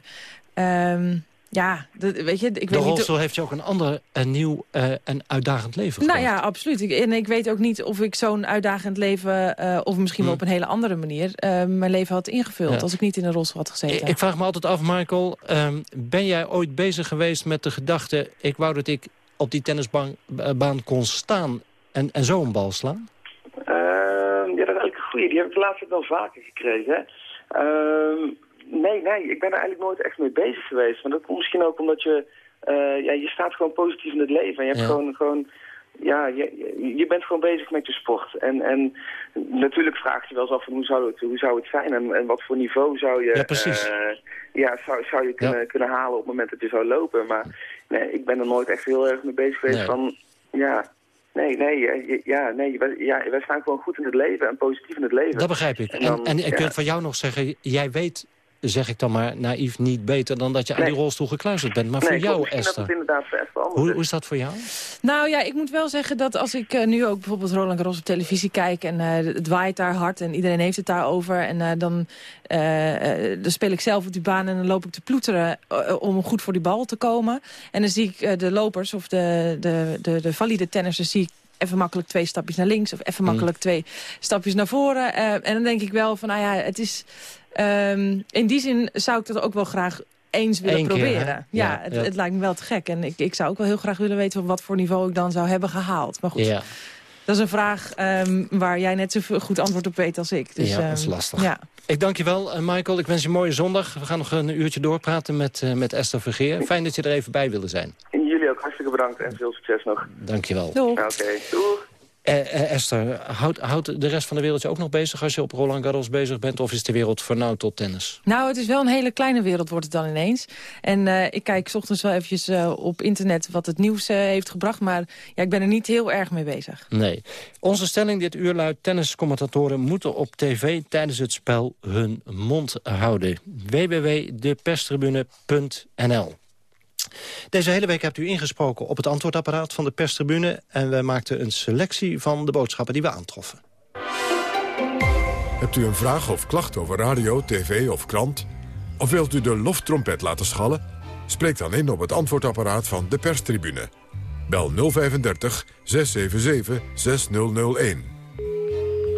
ehm, ja, dat, weet je, ik de weet niet... rolstoel heeft je ook een ander, een nieuw eh, en uitdagend leven Nou gebracht. ja, absoluut. Ik, en ik weet ook niet of ik zo'n uitdagend leven... eh, of misschien wel op een hele andere manier... eh, mijn leven had ingevuld Hm. Ja. als ik niet in een rolstoel had gezeten. Ik, ik vraag me altijd af, Michael, ehm, ben jij ooit bezig geweest met de gedachte... ik wou dat ik op die tennisbaan eh, kon staan en, en zo een bal slaan? Ehm, ja, dat is eigenlijk een goeie. Die heb ik de laatste tijd wel vaker gekregen. hè. Ehm, nee, nee, ik ben er eigenlijk nooit echt mee bezig geweest. Maar dat komt misschien ook omdat je... eh, ja, je staat gewoon positief in het leven. En je hebt Ja. gewoon, gewoon ja, je, je- bent gewoon bezig met je sport. En, en natuurlijk vraag je wel eens af van hoe zou het, hoe zou het zijn en, en wat voor niveau zou je, Ja, precies. eh, ja, zou, zou je kunnen, kunnen halen op het moment dat je zou lopen. Maar nee, ik ben er nooit echt heel erg mee bezig geweest Nee. van, ja, nee, nee, ja, nee wij, ja, wij staan gewoon goed in het leven en positief in het leven. Dat begrijp ik. En, en ik ja. wil van jou nog zeggen, jij weet, zeg ik dan maar naïef, niet beter dan dat je aan die rolstoel gekluisterd bent. Maar nee, voor jou, Misschien dat het Esther, inderdaad voor Esther anders hoe, is. hoe is dat voor jou? Nou ja, ik moet wel zeggen dat als ik eh, nu ook bijvoorbeeld Roland Garros op televisie kijk... en eh, het waait daar hard en iedereen heeft het daarover... en eh, dan, dan speel ik zelf op die baan en dan loop ik te ploeteren... om goed voor die bal te komen. En dan zie ik de lopers of de, de, de, de valide tennissers... zie ik even makkelijk twee stapjes naar links... of even makkelijk twee stapjes naar voren. Eh, en dan denk ik wel van, nou ja, het is... ehm, in die zin zou ik dat ook wel graag eens willen Eén keer, proberen. hè? ja, Ja, het, ja. het lijkt me wel te gek. En ik, ik zou ook wel heel graag willen weten... op wat voor niveau ik dan zou hebben gehaald. Maar goed, Ja, dat is een vraag ehm, waar jij net zo goed antwoord op weet als ik. Dus, ja dat is ehm, lastig. Ja. Ik dank je wel, eh, Michael. Ik wens je een mooie zondag. We gaan nog een uurtje doorpraten met, eh, met Esther Vergeer. Fijn dat je er even bij wilde zijn. En jullie ook hartstikke bedankt en veel succes nog. Dank je wel. Oké, doeg. Eh, eh, Esther, houdt, de rest van de wereld je ook nog bezig... als je op Roland Garros bezig bent? Of is de wereld vernauwd tot tennis? Nou, het is wel een hele kleine wereld, wordt het dan ineens. En eh, ik kijk 's ochtends wel eventjes eh, op internet wat het nieuws heeft gebracht. Maar ja, ik ben er niet heel erg mee bezig. Nee. Onze stelling dit uur luidt... tenniscommentatoren moeten op tv tijdens het spel hun mond houden. www.deperstribune.nl Deze hele week hebt u ingesproken op het antwoordapparaat van de perstribune... en we maakten een selectie van de boodschappen die we aantroffen. Hebt u een vraag of klacht over radio, tv of krant? Of wilt u de loftrompet laten schallen? Spreek dan in op het antwoordapparaat van de perstribune. Bel 035 677 6001.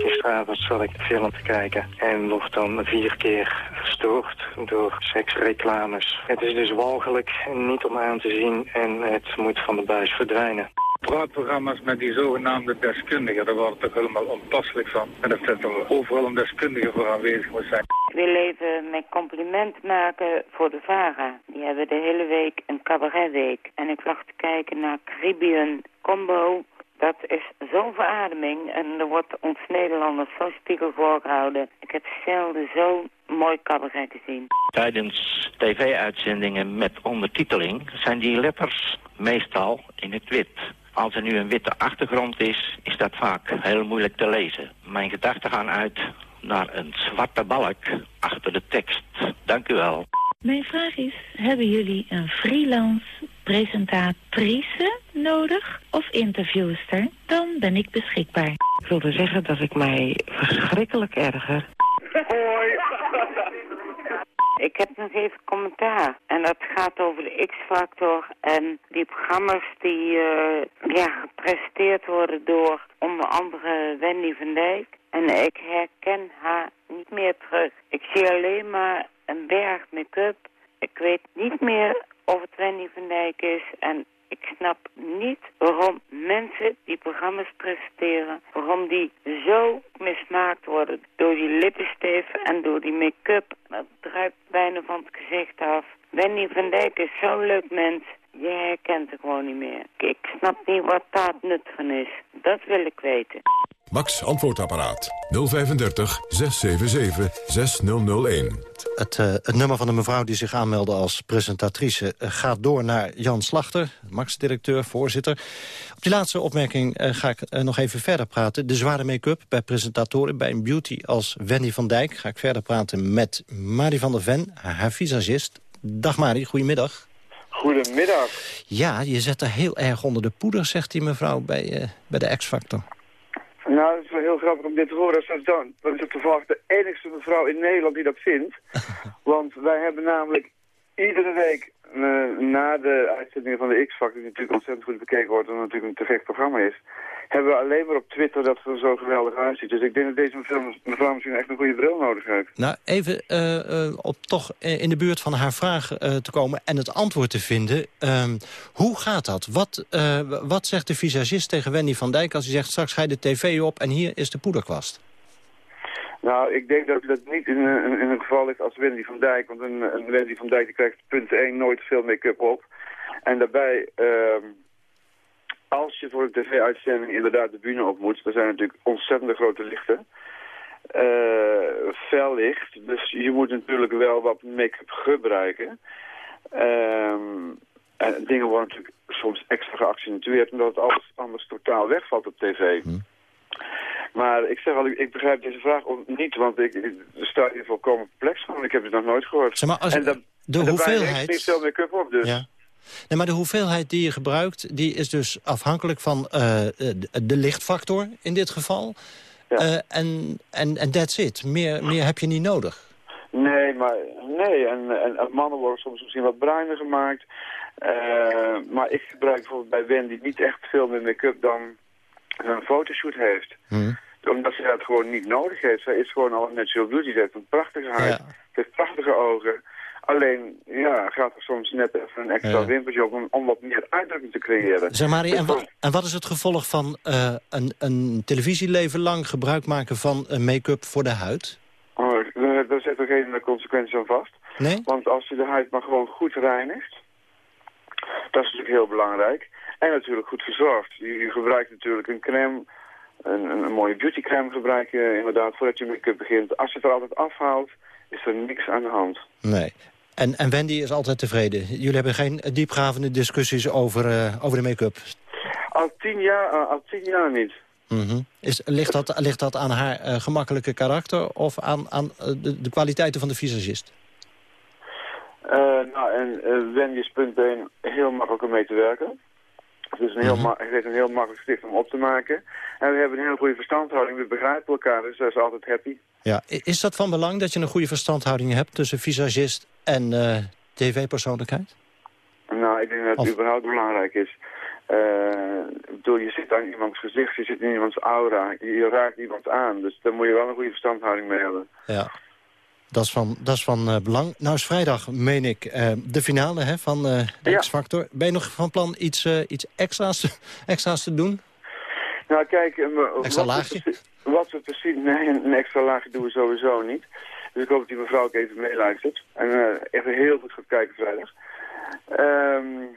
Gisteravond zat ik de film te kijken en nog dan vier keer verstoord door seksreclames. Het is dus walgelijk en niet om aan te zien en het moet van de buis verdwijnen. praatprogramma's met die zogenaamde deskundigen, daar wordt toch helemaal onpasselijk van. En dat er toch overal een deskundige voor aanwezig moet zijn. Ik wil even mijn compliment maken voor de VARA. Die hebben de hele week een cabaretweek. En ik lag te kijken naar Caribbean Combo. Dat is zo'n verademing en er wordt ons Nederlanders zo'n spiegel voorgehouden. Ik heb zelden zo'n mooi cabaret gezien. Tijdens tv-uitzendingen met ondertiteling zijn die letters meestal in het wit. Als er nu een witte achtergrond is, is dat vaak heel moeilijk te lezen. Mijn gedachten gaan uit naar een zwarte balk achter de tekst. Dank u wel. Mijn vraag is, hebben jullie een freelance presentatrice nodig of interviewster? Dan ben ik beschikbaar. Ik wilde zeggen dat ik mij verschrikkelijk erger. Hoi. Ik heb nog even commentaar. En dat gaat over de X-Factor en die programma's die eh, ja, gepresenteerd worden door onder andere Wendy van Dijk. En ik herken haar niet meer terug. Ik zie alleen maar een berg make-up. Ik weet niet meer of het Wendy van Dijk is. En ik snap niet waarom mensen die programma's presenteren... waarom die zo mismaakt worden door die lippenstift en door die make-up. Dat druipt bijna van het gezicht af. Wendy van Dijk is zo'n leuk mens. Je herkent haar gewoon niet meer. Ik snap niet wat daar het nut van is. Dat wil ik weten. Max Antwoordapparaat 035 677 6001. Het, eh, het nummer van de mevrouw die zich aanmeldde als presentatrice... eh, gaat door naar Jan Slachter, Max-directeur, voorzitter. Op die laatste opmerking eh, ga ik nog even verder praten. De zware make-up bij presentatoren bij een beauty als Wendy van Dijk... ga ik verder praten met Marie van der Ven, haar visagist. Dag Marie, goedemiddag. Goedemiddag. Ja, je zet er heel erg onder de poeder, zegt die mevrouw bij, eh, bij de X-Factor. Nou, het is wel heel grappig om dit te horen. Dat is, dan, dat is toevallig de enigste mevrouw in Nederland die dat vindt. Want wij hebben namelijk iedere week na de uitzendingen van de X-Factor... die natuurlijk ontzettend goed bekeken wordt en natuurlijk een te gek programma is... hebben we alleen maar op Twitter dat ze er zo geweldig uitziet. Dus ik denk dat deze mevrouw, misschien echt een goede bril nodig heeft. Nou, even eh, eh, op toch eh, in de buurt van haar vraag te komen en het antwoord te vinden. Ehm, hoe gaat dat? Wat, wat zegt de visagist tegen Wendy van Dijk als hij zegt... straks ga je de tv op en hier is de poederkwast? Nou, ik denk dat dat niet in, een- geval ligt als Wendy van Dijk. Want een, een Wendy van Dijk die krijgt punt 1 nooit veel make-up op. En daarbij, ehm, als je voor een tv-uitzending inderdaad de bühne op moet, er zijn natuurlijk ontzettend grote lichten. Uh, fel licht, dus je moet natuurlijk wel wat make-up gebruiken. Ehm, en dingen worden natuurlijk soms extra geaccentueerd, omdat het alles anders totaal wegvalt op tv. Hm. Maar ik zeg al, ik, begrijp deze vraag niet, want ik, ik sta hier volkomen perplex van. Ik heb het nog nooit gehoord. Zeg maar, als, en dan, de en hoeveelheid... niet veel make-up op, dus. Ja. Nee, maar de hoeveelheid die je gebruikt, die is dus afhankelijk van uh, de lichtfactor in dit geval. Ja. Uh, en, en, en that's it. Meer, meer heb je niet nodig. Nee, maar nee. En, en, en mannen worden soms misschien wat bruiner gemaakt. Uh, maar ik gebruik bijvoorbeeld bij Wendy niet echt veel meer make-up dan een fotoshoot heeft. Hmm. Omdat ze dat gewoon niet nodig heeft. Zij is gewoon al natural beauty. Ze heeft een prachtige haar. Ze heeft prachtige ogen. Alleen, ja, gaat er soms net even een extra ja. wimpertje op om, om, wat meer uitdrukking te creëren. Zeg maar, en, wat, en wat is het gevolg van uh, een, een televisieleven lang gebruik maken van make-up voor de huid? Oh, daar zitten geen consequenties aan vast. Nee? Want als je de huid maar gewoon goed reinigt, dat is natuurlijk heel belangrijk. En natuurlijk goed verzorgd. Je, je gebruikt natuurlijk een crème, een, een, mooie beautycrème gebruik je inderdaad voordat je make-up begint. Als je het er altijd afhaalt, is er niks aan de hand. Nee. En, en Wendy is altijd tevreden. Jullie hebben geen diepgravende discussies over, uh, over de make-up? Al tien jaar, uh, al tien jaar niet. Mm -hmm. is, ligt, dat, ligt dat aan haar uh, gemakkelijke karakter of aan, aan de, de, kwaliteiten van de visagist? nou, en Wendy is punt 1 heel makkelijk om mee te werken. Het is een heel, -hmm. het is een heel makkelijk stift om op te maken. En we hebben een hele goede verstandhouding. We begrijpen elkaar, dus dat is altijd happy. Ja, is dat van belang dat je een goede verstandhouding hebt tussen visagist en uh, tv-persoonlijkheid? Nou, ik denk dat het of... überhaupt belangrijk is. Uh, bedoel, je zit aan iemands gezicht, je zit in iemands aura, je, je, raakt iemand aan. Dus daar moet je wel een goede verstandhouding mee hebben. Ja, dat is van, dat is van uh, belang. Nou is vrijdag, meen ik, de finale hè, van de ja. X-Factor. Ben je nog van plan iets, iets extra's, extra's te doen? Nou kijk, extra laagje? Wat we precies... Nee, een extra laagje doen we sowieso niet. Dus ik hoop dat die mevrouw ook even meeluistert. En even heel goed gaat kijken vrijdag. Um,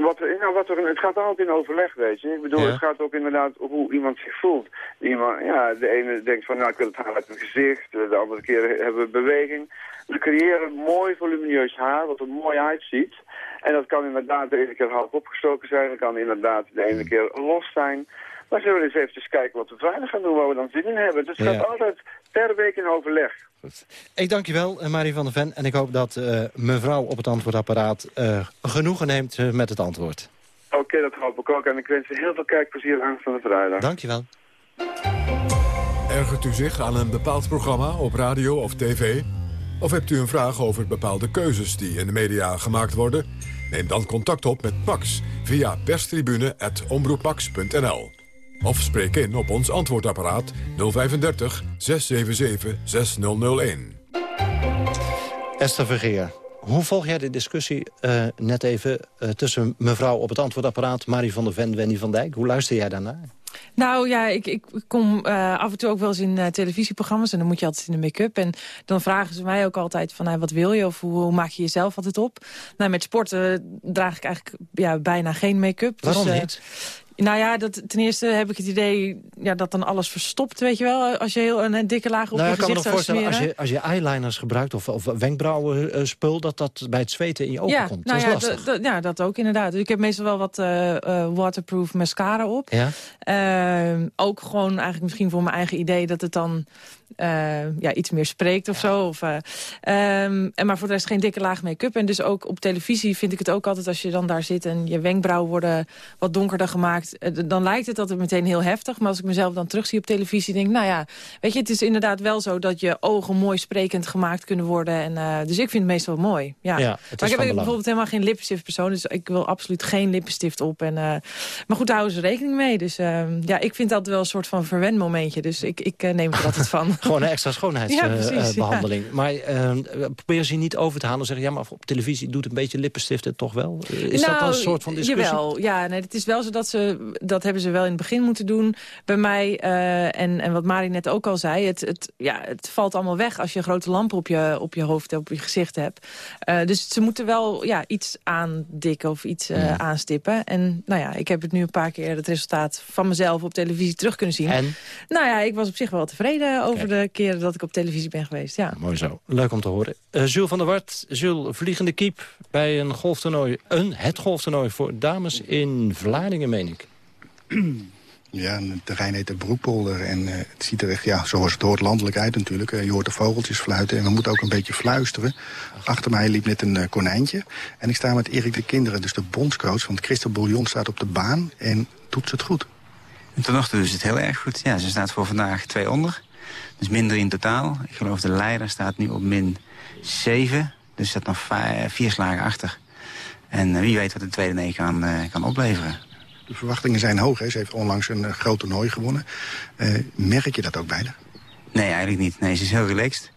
wat, nou, wat er, het gaat altijd in overleg, weet je. Ik bedoel, ja. het gaat ook inderdaad hoe iemand zich voelt. Iemand, ja, de ene denkt van, nou, ik wil het haar uit mijn gezicht. De andere keer hebben we beweging. We creëren mooi volumineus haar, wat er mooi uitziet. En dat kan inderdaad de ene keer half opgestoken zijn. Dat kan inderdaad de ene keer los zijn. Maar zullen we eens even kijken wat we vrijdag gaan doen, waar we dan zin in hebben. Dus het gaat altijd per week in overleg. Goed. Ik dank je wel, eh, Marie van der Ven. En ik hoop dat uh, mevrouw op het antwoordapparaat uh, genoegen neemt uh, met het antwoord. Oké, okay, dat hoop ik ook. En ik wens je heel veel kijkplezier aanstaande vrijdag. Dank je wel. Ergert u zich aan een bepaald programma op radio of tv? Of hebt u een vraag over bepaalde keuzes die in de media gemaakt worden? Neem dan contact op met Pax via perstribune.omroeppax.nl. Of spreek in op ons antwoordapparaat 035 677 6001. Esther Vergeer, hoe volg jij de discussie uh, net even uh, tussen mevrouw op het antwoordapparaat... Marie van der Ven, Wendy van Dijk? Hoe luister jij daarnaar? Nou ja, ik, ik kom uh, af en toe ook wel eens in uh, televisieprogramma's... en dan moet je altijd in de make-up. En dan vragen ze mij ook altijd van, nou, wat wil je? Of hoe, hoe, maak je jezelf altijd op? Nou, met sporten draag ik eigenlijk ja, bijna geen make-up. Waarom dus, niet? Nou ja, dat, ten eerste heb ik het idee ja, dat dan alles verstopt, weet je wel. Als je heel een, dikke laag op nou, je gezicht zou smeren. Als je, als je eyeliners gebruikt of, of wenkbrauwen uh, spul... dat dat bij het zweten in je ogen ja, komt. Nou dat is lastig. Ja, dat ook inderdaad. Dus ik heb meestal wel wat uh, uh, waterproof mascara op. Ja? Ehm, ook gewoon eigenlijk misschien voor mijn eigen idee... dat het dan uh, ja, iets meer spreekt of ja. zo. Of, uh, um, en maar voor de rest geen dikke laag make-up. En dus ook op televisie vind ik het ook altijd... als je dan daar zit en je wenkbrauwen worden wat donkerder gemaakt... Uh, dan lijkt het altijd meteen heel heftig. Maar als ik mezelf dan terugzie op televisie... denk ik, nou ja, weet je, het is inderdaad wel zo... dat je ogen mooi sprekend gemaakt kunnen worden. En, dus ik vind het meestal mooi. Ja. ja maar ik heb bijvoorbeeld helemaal geen lippenstiftpersoon. Dus ik wil absoluut geen lippenstift op. En, maar goed, daar houden ze rekening mee. Dus ehm, ja, ik vind dat wel een soort van verwenmomentje. Dus ik, ik neem er altijd van. Gewoon een extra schoonheidsbehandeling. Ja, uh, maar uh, probeer ze niet over te halen en zeggen... ja, maar op televisie doet een beetje lippenstiften toch wel? Is nou, dat dan een soort van discussie? Jawel, ja. Nee, het is wel zo dat ze dat hebben ze wel in het begin moeten doen bij mij. Uh, en, en wat Mari net ook al zei, het, het, ja, het valt allemaal weg... als je een grote lamp op je, op je hoofd, op je gezicht hebt. Uh, dus ze moeten wel ja, iets aandikken of iets uh, ja. aanstippen. En nou ja, ik heb het nu een paar keer het resultaat van mezelf op televisie terug kunnen zien. En? Nou ja, ik was op zich wel tevreden over de keren dat ik op televisie ben geweest. Ja. Mooi zo. Leuk om te horen. Uh, Jules van der Wart, Jules, vliegende kiep bij een golftoernooi. Een, het golftoernooi voor dames in Vlaardingen, meen ik. Ja, de terrein heet de Broekpolder en uh, het ziet er echt, ja, zoals het hoort, landelijk uit natuurlijk. Uh, je hoort de vogeltjes fluiten en we moeten ook een beetje fluisteren. Achter mij liep net een uh, konijntje en ik sta met Erik de Kinderen, dus de bondscoach van het Christel Bouillon, staat op de baan en doet het goed. En tot nog toe is het heel erg goed. Ja, ze staat voor vandaag twee onder. Dus minder in totaal. Ik geloof de leider staat nu op min 7. Dus staat nog vier slagen achter. En wie weet wat de tweede nee kan, kan opleveren. De verwachtingen zijn hoog. Hè? Ze heeft onlangs een uh, groot toernooi gewonnen. Uh, merk je dat ook bij haar? Nee, eigenlijk niet. Nee, ze is heel relaxed.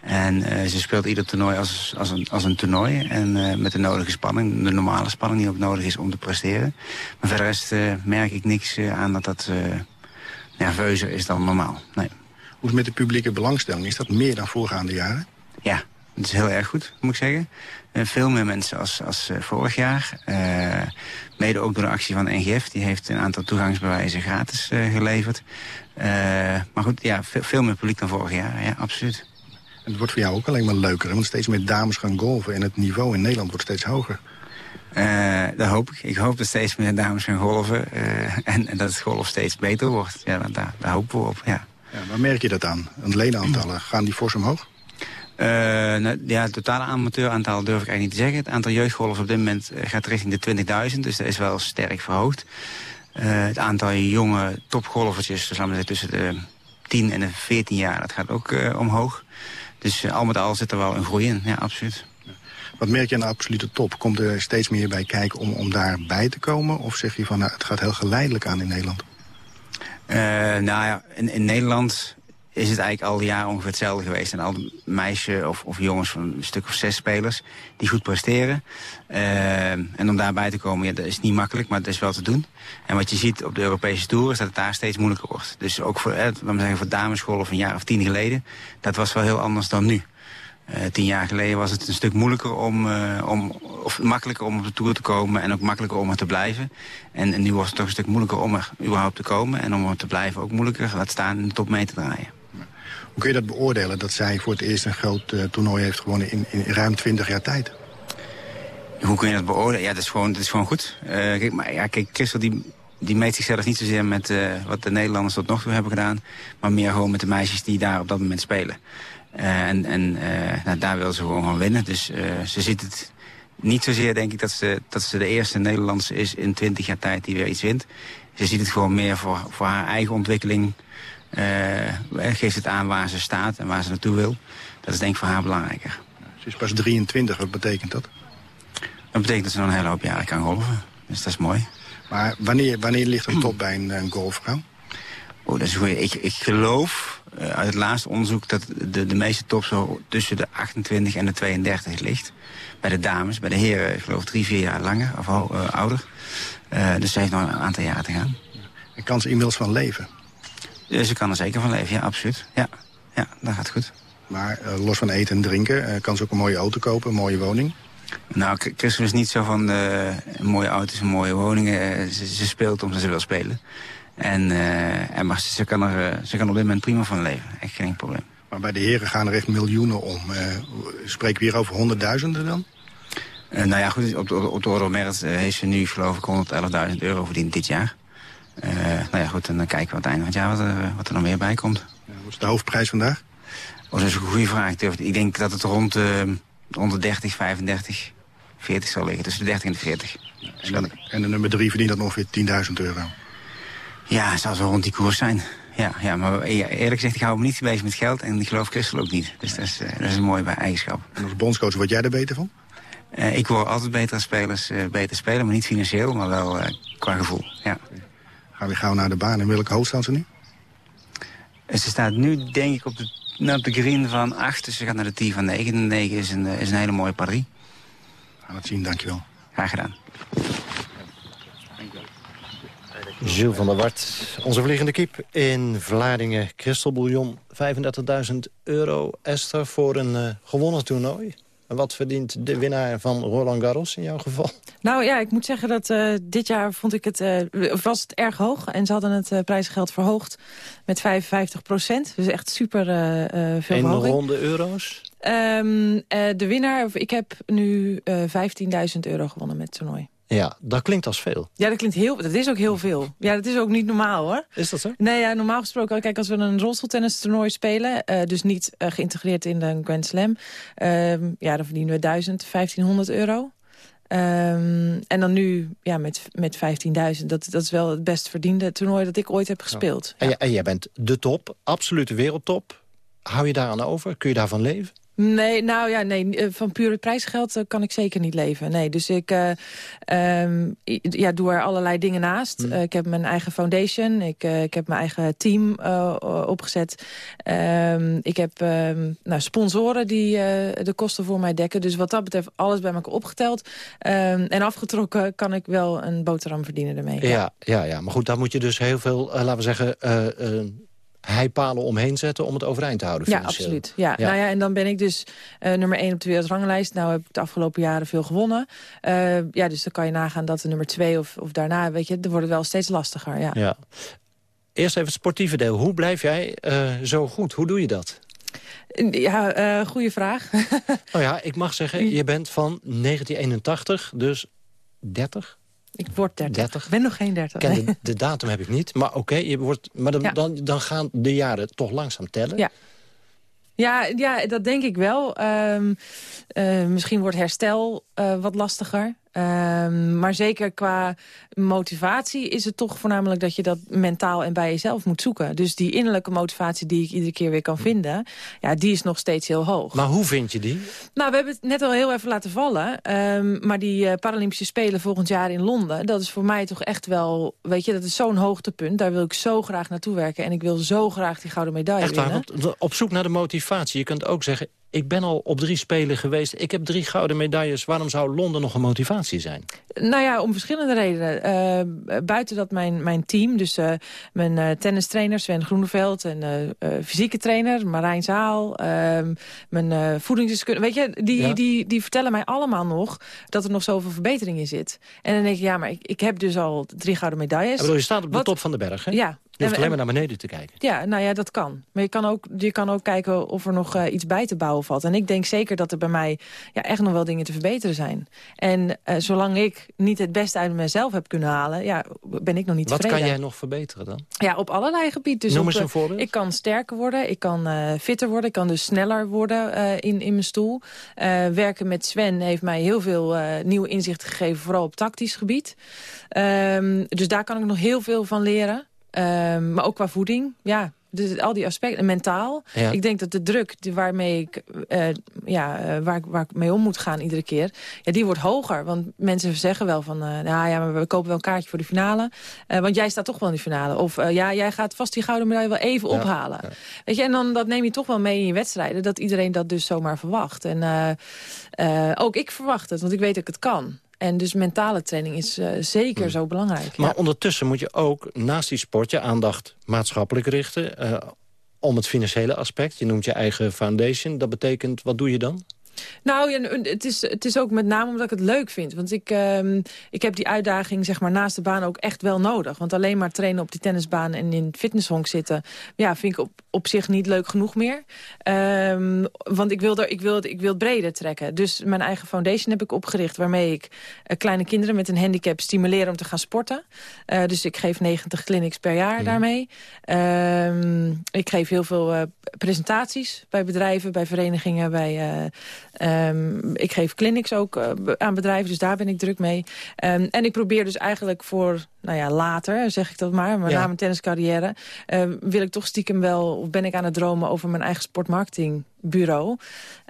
En uh, ze speelt ieder toernooi als, als, een, als een toernooi. En met de nodige spanning, de normale spanning die ook nodig is om te presteren. Maar verder rest merk ik niks aan dat dat nerveuzer is dan normaal. Nee. Hoe is het met de publieke belangstelling? Is dat meer dan voorgaande jaren? Ja, het is heel erg goed, moet ik zeggen. Uh, veel meer mensen als, als uh, vorig jaar. Uh, mede ook door de actie van de NGF. Die heeft een aantal toegangsbewijzen gratis geleverd. maar goed, ja, veel, veel, meer publiek dan vorig jaar. Ja, absoluut. En het wordt voor jou ook alleen maar leuker. Want steeds meer dames gaan golven. En het niveau in Nederland wordt steeds hoger. dat hoop ik. Ik hoop dat steeds meer dames gaan golven. En, en, dat het golf steeds beter wordt. Ja, daar, daar hopen we op, ja. Ja. Waar merk je dat aan? Een ledenaantallen, gaan die fors omhoog? Uh, nou, ja, het totale amateuraantal durf ik eigenlijk niet te zeggen. Het aantal jeugdgolfers op dit moment gaat richting de 20.000, dus dat is wel sterk verhoogd. Uh, het aantal jonge topgolfertjes, dus laten we tussen de 10 en de 14 jaar, dat gaat ook uh, omhoog. Dus al met al zit er wel een groei in, ja, absoluut. Wat merk je aan de absolute top? Komt er steeds meer bij kijken om, om daarbij te komen? Of zeg je van, nou, het gaat heel geleidelijk aan in Nederland? Nou ja, in, in Nederland is het eigenlijk al jaren ongeveer hetzelfde geweest. En al meisjes of, of, jongens van een stuk of zes spelers die goed presteren. Uh, en om daarbij te komen, ja, dat is niet makkelijk, maar dat is wel te doen. En wat je ziet op de Europese Tour is dat het daar steeds moeilijker wordt. Dus ook voor, eh, laten we zeggen, voor dameschool of een jaar of tien geleden, dat was wel heel anders dan nu. Uh, tien jaar geleden was het een stuk moeilijker om, uh, om, of makkelijker om op de Tour te komen en ook makkelijker om er te blijven. En, en nu was het toch een stuk moeilijker om er überhaupt te komen en om er te blijven ook moeilijker, laat staan in de top mee te draaien. Hoe kun je dat beoordelen, dat zij voor het eerst een groot uh, toernooi heeft gewonnen in, in ruim 20 jaar tijd? Hoe kun je dat beoordelen? Ja, dat is gewoon, dat is gewoon goed. Kijk, maar ja, kijk, Christel die, die meet zichzelf niet zozeer met wat de Nederlanders tot nog toe hebben gedaan. Maar meer gewoon met de meisjes die daar op dat moment spelen. En en nou, daar wil ze gewoon gaan winnen. Dus ze ziet het niet zozeer, denk ik, dat ze, dat ze de eerste Nederlandse is in 20 jaar tijd die weer iets wint. Ze ziet het gewoon meer voor, voor haar eigen ontwikkeling geeft het aan waar ze staat en waar ze naartoe wil. Dat is denk ik voor haar belangrijker. Ze is pas 23, wat betekent dat? Dat betekent dat ze nog een hele hoop jaren kan golven. Dus dat is mooi. Maar wanneer, wanneer ligt een top bij een, een golfvrouw? Oh, dat is goed. Ik, ik geloof uit het laatste onderzoek dat de, de meeste top zo tussen de 28 en de 32 ligt. Bij de dames, bij de heren, ik geloof drie, vier jaar langer of uh, ouder. Uh, dus ze heeft nog een aantal jaren te gaan. En kan ze inmiddels van leven? Ja, ze kan er zeker van leven, ja, absoluut. Ja, ja dat gaat goed. Maar uh, los van eten en drinken, kan ze ook een mooie auto kopen, een mooie woning? Nou, Christel is niet zo van mooie auto's en mooie woningen. Ze, ze, speelt omdat ze wil spelen. En, en maar ze, kan er, ze kan op dit moment prima van leven. Echt geen probleem. Maar bij de heren gaan er echt miljoenen om. spreken we hier over honderdduizenden dan? nou ja, goed, op, op, op de Orde heeft ze nu geloof ik 111.000 euro verdiend dit jaar. Uh, nou ja, goed, en dan kijken we aan het einde van het jaar wat er, wat er nog meer bij komt. Ja, wat is de hoofdprijs vandaag? Oh, dat is een goede vraag. Ik denk dat het rond, uh, rond de 30, 35, 40 zal liggen. Tussen de 30 en de 40. Ja, en, dan, en, de nummer 3 verdient dat ongeveer 10.000 euro? Ja, het zal zo rond die koers zijn. Ja, ja maar eerlijk gezegd, ik hou me niet bezig met geld. En ik geloof Christel ook niet. Dus dat is, uh, dat is een mooie eigenschap. En als bondscoach, word jij er beter van? Uh, ik word altijd beter als spelers beter spelen. Maar niet financieel, maar wel qua gevoel. Ja. Gaan we gauw naar de baan. In welke hoogte staan ze nu? Ze staat nu denk ik op de, nou, op de green van 8. Dus ze gaat naar de 10 van 9. De 9 is een, is een hele mooie parie. Gaan we het zien, dankjewel. Graag gedaan. Jules van der Wart, onze vliegende kiep in Vlaardingen. Kristelbouillon, 35.000 euro. Esther, voor een uh, gewonnen toernooi. En wat verdient de winnaar van Roland Garros in jouw geval? Nou ja, ik moet zeggen dat uh, dit jaar vond ik het, uh, was het erg hoog. En ze hadden het uh, prijsgeld verhoogd met 55 procent. Dus echt super veel En verhoging. ronde euro's? Um, de winnaar, ik heb nu 15.000 euro gewonnen met het toernooi. Ja, dat klinkt als veel. Ja, dat klinkt heel, dat is ook heel veel. Ja, dat is ook niet normaal hoor. Is dat zo? Nee, ja, normaal gesproken, kijk, als we een rolstoeltennis toernooi spelen, uh, dus niet uh, geïntegreerd in de Grand Slam, uh, ja, dan verdienen we 1000, 1500 euro. Um, en dan nu ja, met, met 15.000. Dat, dat is wel het best verdiende toernooi dat ik ooit heb gespeeld. Ja. En, ja. en jij bent de top, absolute wereldtop. Hou je daaraan over? Kun je daarvan leven? Nee, nou ja, nee, van pure prijsgeld uh, kan ik zeker niet leven. Nee, dus ik uh, um, ja, doe er allerlei dingen naast. Mm. Uh, ik heb mijn eigen foundation, ik, ik heb mijn eigen team opgezet. Um, ik heb um, nou, sponsoren die de kosten voor mij dekken. Dus wat dat betreft, alles bij elkaar opgeteld. en afgetrokken kan ik wel een boterham verdienen ermee. Ja, ja, ja, ja. maar goed, daar moet je dus heel veel, laten we zeggen heipalen omheen zetten om het overeind te houden Ja, absoluut. Ja. ja. Nou ja, en dan ben ik dus uh, nummer 1 op de wereldranglijst. Nou heb ik de afgelopen jaren veel gewonnen. Uh, ja, dus dan kan je nagaan dat de nummer 2 of, of daarna, weet je, er wordt het wel steeds lastiger. Ja. ja. Eerst even het sportieve deel. Hoe blijf jij uh, zo goed? Hoe doe je dat? Ja, goede vraag. nou ja, ik mag zeggen, je bent van 1981, dus 30? Ik word 30. 30. Ik ben nog geen 30. Ken de, de, datum heb ik niet. Maar oké, okay, wordt. maar dan, ja. dan, dan gaan de jaren toch langzaam tellen. Ja. Ja, ja, dat denk ik wel. Um, uh, misschien wordt herstel uh, wat lastiger. Um, maar zeker qua motivatie is het toch voornamelijk dat je dat mentaal en bij jezelf moet zoeken. Dus die innerlijke motivatie die ik iedere keer weer kan vinden, ja, die is nog steeds heel hoog. Maar hoe vind je die? Nou, we hebben het net al heel even laten vallen. Um, maar die uh, Paralympische Spelen volgend jaar in Londen, dat is voor mij toch echt wel, weet je, dat is zo'n hoogtepunt. Daar wil ik zo graag naartoe werken en ik wil zo graag die gouden medaille echt waar, winnen. Op zoek naar de motivatie. Je kunt ook zeggen, ik ben al op drie Spelen geweest. Ik heb drie gouden medailles. Waarom zou Londen nog een motivatie zijn? Nou ja, om verschillende redenen. Uh, buiten dat mijn, mijn team, dus uh, mijn uh, tennistrainer Sven Groeneveld... en fysieke trainer Marijn Zaal, ehm, mijn voedingsdeskundige... Weet je, die, ja. die, die vertellen mij allemaal nog dat er nog zoveel verbetering in zit. En dan denk ik, ja, maar ik, ik heb dus al drie gouden medailles. Ja, bedoel, je staat op de Wat, top van de berg, hè? Ja, je hoeft alleen maar naar beneden te kijken. Ja, nou ja, dat kan. Maar je kan ook, je kan ook kijken of er nog uh, iets bij te bouwen valt. En ik denk zeker dat er bij mij ja, echt nog wel dingen te verbeteren zijn. En uh, zolang ik niet het beste uit mezelf heb kunnen halen... Ja, ben ik nog niet Wat tevreden. kan jij nog verbeteren dan? Ja, op allerlei gebieden. Dus Noem op, eens een voorbeeld. Ik kan sterker worden, ik kan uh, fitter worden... ik kan dus sneller worden in, in mijn stoel. werken met Sven heeft mij heel veel nieuwe inzichten gegeven... vooral op tactisch gebied. Um, dus daar kan ik nog heel veel van leren. Um, maar ook qua voeding, ja, dus al die aspecten, mentaal. Ja. Ik denk dat de druk die waarmee ik, uh, ja, uh, waar, waar ik mee om moet gaan iedere keer... Ja, die wordt hoger. Want mensen zeggen wel van... Uh, nou ja, maar we kopen wel een kaartje voor de finale. want jij staat toch wel in de finale. Of ja, jij gaat vast die gouden medaille wel even Ja, ophalen. ja. Weet je, en dan dat neem je toch wel mee in je wedstrijden. Dat iedereen dat dus zomaar verwacht. En ook ik verwacht het, want ik weet dat ik het kan. En dus mentale training is uh, zeker Hmm. zo belangrijk. Maar ja. ondertussen moet je ook naast die sport je aandacht maatschappelijk richten... Uh, om het financiële aspect. Je noemt je eigen foundation. Dat betekent, wat doe je dan? Nou, ja, het, is, het is ook met name omdat ik het leuk vind. Want ik, um, ik heb die uitdaging zeg maar, naast de baan ook echt wel nodig. Want alleen maar trainen op die tennisbaan en in het fitnesshonk zitten... Ja, vind ik op, op zich niet leuk genoeg meer. Um, want ik wil, er, ik, wil het, ik wil het breder trekken. Dus mijn eigen foundation heb ik opgericht... waarmee ik uh, kleine kinderen met een handicap stimuleer om te gaan sporten. Uh, dus ik geef 90 clinics per jaar mm. daarmee. Um, ik geef heel veel uh, presentaties bij bedrijven, bij verenigingen, bij... Um, ik geef clinics ook uh, aan bedrijven, dus daar ben ik druk mee. Um, en ik probeer dus eigenlijk voor, nou ja, later, zeg ik dat maar... maar Ja. na mijn tenniscarrière, um, wil ik toch stiekem wel... of ben ik aan het dromen over mijn eigen sportmarketingbureau.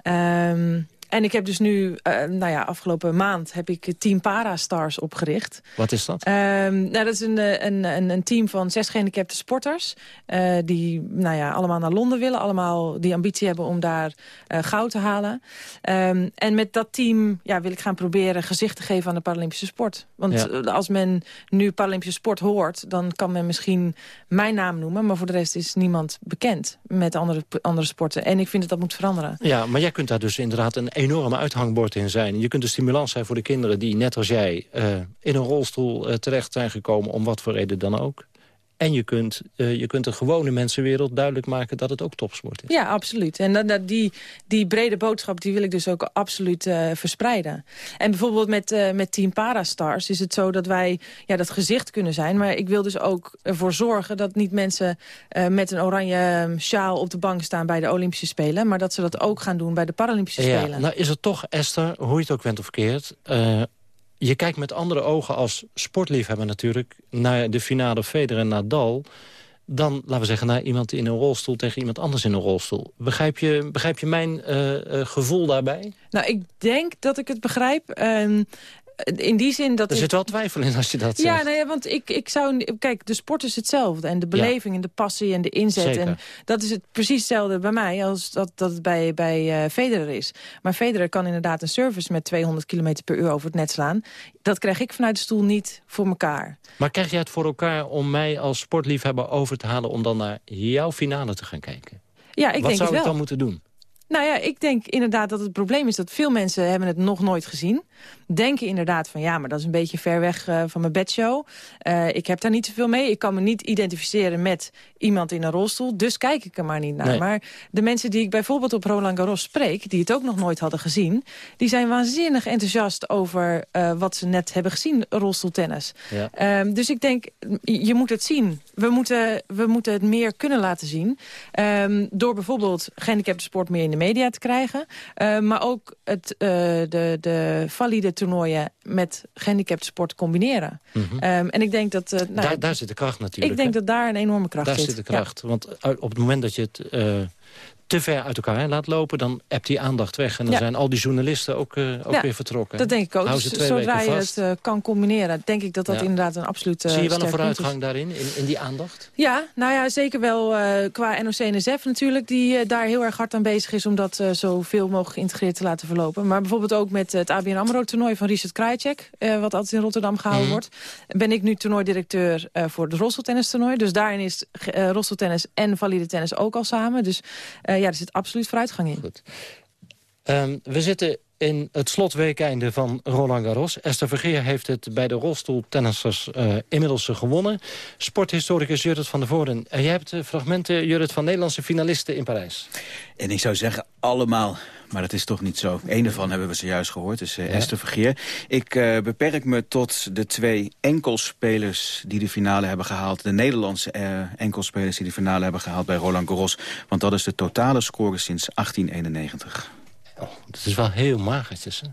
Um, en ik heb dus nu, uh, nou ja, afgelopen maand heb ik Team Parastars opgericht. Wat is dat? Um, nou, dat is een, een, een, een, team van zes gehandicapte sporters. Uh, die nou ja, allemaal naar Londen willen. Allemaal die ambitie hebben om daar uh, goud te halen. Um, en met dat team ja, wil ik gaan proberen gezicht te geven aan de Paralympische sport. Want ja. als men nu Paralympische sport hoort... dan kan men misschien mijn naam noemen. Maar voor de rest is niemand bekend met andere, andere sporten. En ik vind dat dat moet veranderen. Ja, maar jij kunt daar dus inderdaad een enorme uithangbord in zijn. Je kunt een stimulans zijn voor de kinderen die, net als jij... Uh, in een rolstoel uh, terecht zijn gekomen, om wat voor reden dan ook. En je kunt, uh, je kunt de gewone mensenwereld duidelijk maken dat het ook topsport is. Ja, absoluut. En dat, die, die brede boodschap die wil ik dus ook absoluut uh, verspreiden. En bijvoorbeeld met, uh, met Team Parastars is het zo dat wij ja, dat gezicht kunnen zijn. Maar ik wil dus ook ervoor zorgen dat niet mensen met een oranje sjaal op de bank staan bij de Olympische Spelen. Maar dat ze dat ook gaan doen bij de Paralympische ja, Spelen. Nou is het toch, Esther, hoe je het ook bent of keert je kijkt met andere ogen als sportliefhebber natuurlijk... naar de finale Federer en Nadal... dan, laten we zeggen, naar iemand in een rolstoel tegen iemand anders in een rolstoel. Begrijp je, begrijp je mijn uh, uh, gevoel daarbij? Nou, ik denk dat ik het begrijp. Uh, in die zin dat... Er ik... zit wel twijfel in als je dat ja, zegt. Nou ja, want ik, ik zou... Kijk, de sport is hetzelfde. En de beleving en de passie en de inzet. Zeker. En dat is het precies hetzelfde bij mij als dat, dat het bij, bij uh, Federer is. Maar Federer kan inderdaad een service met 200 km per uur over het net slaan. Dat krijg ik vanuit de stoel niet voor elkaar. Maar krijg jij het voor elkaar om mij als sportliefhebber over te halen... om dan naar jouw finale te gaan kijken? Ja, ik Wat denk zou het wel. ik dan moeten doen? Nou ja, ik denk inderdaad dat het probleem is dat veel mensen hebben het nog nooit gezien. Denken inderdaad van ja, maar dat is een beetje ver weg uh, van mijn bedshow. Uh, ik heb daar niet zoveel mee. Ik kan me niet identificeren met iemand in een rolstoel. Dus kijk ik er maar niet naar. Nee. Maar de mensen die ik bijvoorbeeld op Roland Garros spreek... die het ook nog nooit hadden gezien... die zijn waanzinnig enthousiast over uh, wat ze net hebben gezien, rolstoeltennis. Ja. Um, dus ik denk, je moet het zien. We moeten, we moeten het meer kunnen laten zien. Um, door bijvoorbeeld gehandicapte sport meer in de media te krijgen. Uh, maar ook het, uh, de, de valide toernooien met gehandicapte sport combineren. Mhm. Um, en ik denk dat... Uh, nou, daar, daar zit de kracht natuurlijk. Ik denk hè? dat daar een enorme kracht daar zit. zit de kracht. Want op het moment dat je het te ver uit elkaar laat lopen... dan hebt die aandacht weg. En dan Ja. zijn al die journalisten ook, uh, ook Ja, weer vertrokken. Dat denk ik ook. Dus zodra je het uh, kan combineren, denk ik dat dat Ja. inderdaad een absoluut Zie je wel een vooruitgang daarin, in, in die aandacht? Ja, nou ja, zeker wel uh, qua NOC-NSF natuurlijk... die daar heel erg hard aan bezig is om dat zoveel mogelijk geïntegreerd te laten verlopen. Maar bijvoorbeeld ook met het ABN AMRO-toernooi van Richard Krajicek... Uh, wat altijd in Rotterdam gehouden Mhm. wordt... ben ik nu toernooidirecteur voor het rolstoeltennis-toernooi. Dus daarin is uh, rolstoeltennis en valide tennis ook al samen. Dus ja, er zit absoluut vooruitgang in. Goed. Um, we zitten in het slotweekeinde van Roland Garros. Esther Vergeer heeft het bij de rolstoeltennissers uh, inmiddels gewonnen. Sporthistoricus Jurrit van der Voorden. Uh, jij hebt fragmenten, Jurrit, van Nederlandse finalisten in Parijs. En ik zou zeggen allemaal, maar dat is toch niet zo. Eén daarvan hebben we zojuist gehoord, dus uh, Ja. Esther Vergeer. Ik uh, beperk me tot de twee enkelspelers die de finale hebben gehaald. De Nederlandse uh, enkelspelers die de finale hebben gehaald bij Roland Garros. Want dat is de totale score sinds 1891. Oh, dat is wel heel magertjes, hè?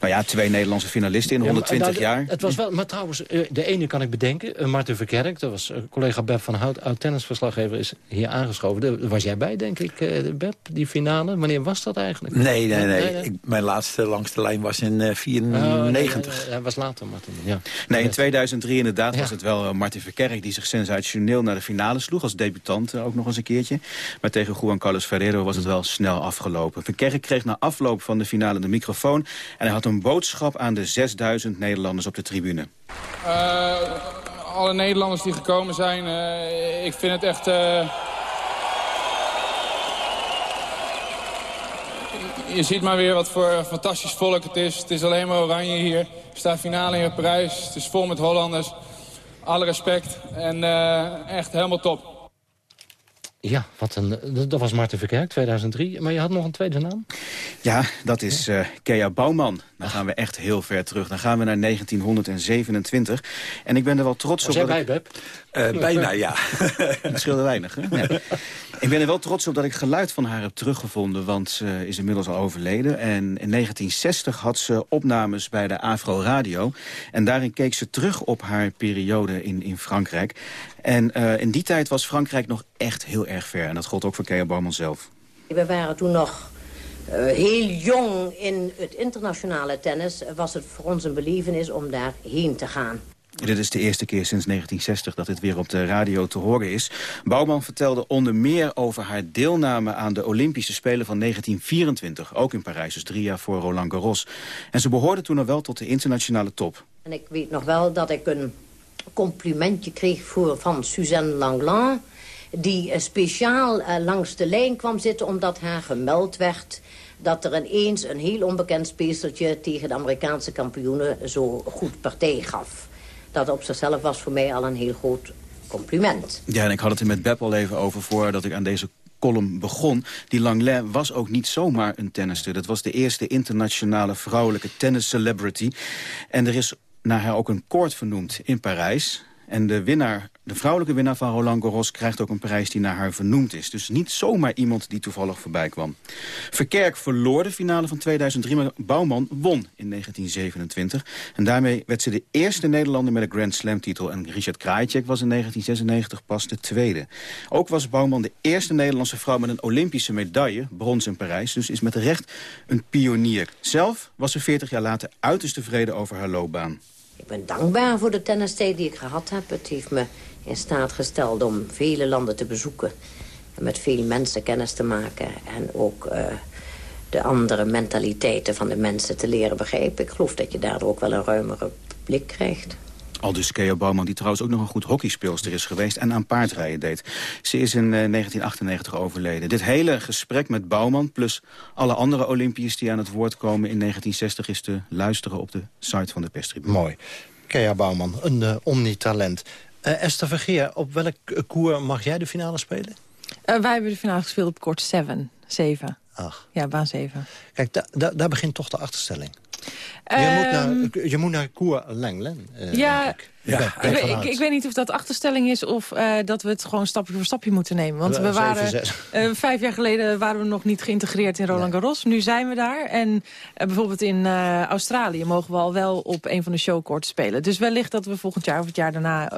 Nou ja, twee Nederlandse finalisten in Ja, maar, 120 nou, jaar. Het was wel, maar trouwens, eh, de ene kan ik bedenken. eh, Marten Verkerk, dat was eh, collega Beb van Hout, oud-tennisverslaggever, is hier aangeschoven. Daar was jij bij, denk ik, eh, Beb, die finale? Wanneer was dat eigenlijk? Nee, nee, nee. Ik, mijn laatste langste lijn was in uh, 94. Oh, nee, hij was later, Martin. Ja. Nee, in 2003 inderdaad Ja. was het wel uh, Martin Verkerk... die zich sensationeel naar de finale sloeg. Als debutant uh, ook nog eens een keertje. Maar tegen Juan Carlos Ferrero was het wel snel afgelopen. Verkerk kreeg na afloop van de finale de microfoon... en hij had een boodschap aan de 6000 Nederlanders op de tribune. Uh, alle Nederlanders die gekomen zijn, uh, ik vind het echt... Uh... Je ziet maar weer wat voor fantastisch volk het is. Het is alleen maar oranje hier. Er staat finale in Parijs. Het is vol met Hollanders. Alle respect. En echt helemaal top. Ja, wat een, dat was Martin Verkerk, 2003. Maar je had nog een tweede naam? Ja, dat is uh, Kea Bouwman. Dan gaan we echt heel ver terug. Dan gaan we naar 1927. En ik ben er wel trots op... jij bij, Beb? Uh, bijna, ja. Het scheelde weinig, hè? Ja. Ik ben er wel trots op dat ik geluid van haar heb teruggevonden... want ze is inmiddels al overleden. En in 1960 had ze opnames bij de Afro Radio. En daarin keek ze terug op haar periode in, in Frankrijk. En uh, in die tijd was Frankrijk nog echt heel erg ver. En dat gold ook voor Kea Bouwman zelf. We waren toen nog heel jong in het internationale tennis was het voor ons een belevenis om daarheen te gaan. Dit is de eerste keer sinds 1960 dat dit weer op de radio te horen is. Bouwman vertelde onder meer over haar deelname aan de Olympische Spelen van 1924. Ook in Parijs, dus drie jaar voor Roland Garros. En ze behoorde toen al wel tot de internationale top. En ik weet nog wel dat ik een complimentje kreeg voor, van Suzanne Langlan... die eh, speciaal uh, langs de lijn kwam zitten omdat haar gemeld werd dat er ineens een heel onbekend speelstertje tegen de Amerikaanse kampioenen zo goed partij gaf dat op zichzelf was voor mij al een heel groot compliment. Ja, en ik had het er met Beb al even over voordat ik aan deze column begon. Die Langlais was ook niet zomaar een tennister. Dat was de eerste internationale vrouwelijke tennis-celebrity. En er is naar haar ook een koord vernoemd in Parijs. En de winnaar de vrouwelijke winnaar van Roland Garros krijgt ook een prijs die naar haar vernoemd is. Dus niet zomaar iemand die toevallig voorbij kwam. Verkerk verloor de finale van 2003, maar Bouwman won in 1927. En daarmee werd ze de eerste Nederlander met een Grand Slam titel. En Richard Krajicek was in 1996 pas de tweede. Ook was Bouwman de eerste Nederlandse vrouw met een Olympische medaille, brons in Parijs. Dus is met recht een pionier. Zelf was ze 40 jaar later uiterst tevreden over haar loopbaan. Ik ben dankbaar voor de tennistijd die ik gehad heb. Het heeft me in staat gesteld om vele landen te bezoeken. En met veel mensen kennis te maken. En ook uh, de andere mentaliteiten van de mensen te leren begrijpen. Ik geloof dat je daardoor ook wel een ruimere blik krijgt. Aldus Keo Bouwman, die trouwens ook nog een goed hockeyspeelster is geweest... en aan paardrijden deed. Ze is in uh, 1998 overleden. Dit hele gesprek met Bouwman, plus alle andere Olympiërs... die aan het woord komen in 1960... is te luisteren op de site van de perstribune. Mooi. Kea Bouwman, een uh, omnitalent. Uh, Esther Vergeer, op welk koer mag jij de finale spelen? Uh, wij hebben de finale gespeeld op kort 7. 7. Ach. Ja, baan 7. Kijk, da da daar begint toch de achterstelling. Um, je, moet naar, je moet naar Koer Lenglen. Uh, ja. Ja. Ik, ik, ik, weet niet of dat achterstelling is of uh, dat we het gewoon stapje voor stapje moeten nemen. Want we waren uh, vijf jaar geleden waren we nog niet geïntegreerd in Roland Garros. Nu zijn we daar. En uh, bijvoorbeeld in Australië mogen we al wel op een van de showcourts spelen. Dus wellicht dat we volgend jaar of het jaar daarna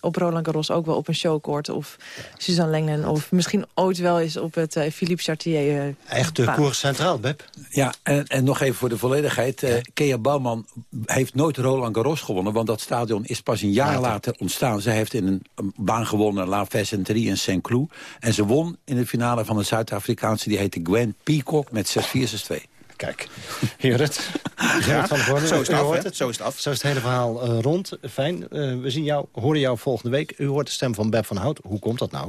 op Roland Garros ook wel op een showcourt of Suzanne Lenglen of misschien ooit wel eens op het Philippe Chartier. Echt de koers centraal, Beb. Ja, en, en nog even voor de volledigheid. Ja. Kea Bouwman heeft nooit Roland Garros gewonnen, want dat stadion is pas een jaar later, ontstaan. Ze heeft in een, een baan gewonnen, La Fessenterie in St. Cloud. En ze won in de finale van de Zuid-Afrikaanse, die heette Gwen Peacock met 6-4, 6-2. Kijk, hier het. Ja, zo, is het af, het. zo is het af. Zo is het hele verhaal uh, rond. Fijn. Uh, we zien jou, horen jou volgende week. U hoort de stem van Beb van Hout. Hoe komt dat nou?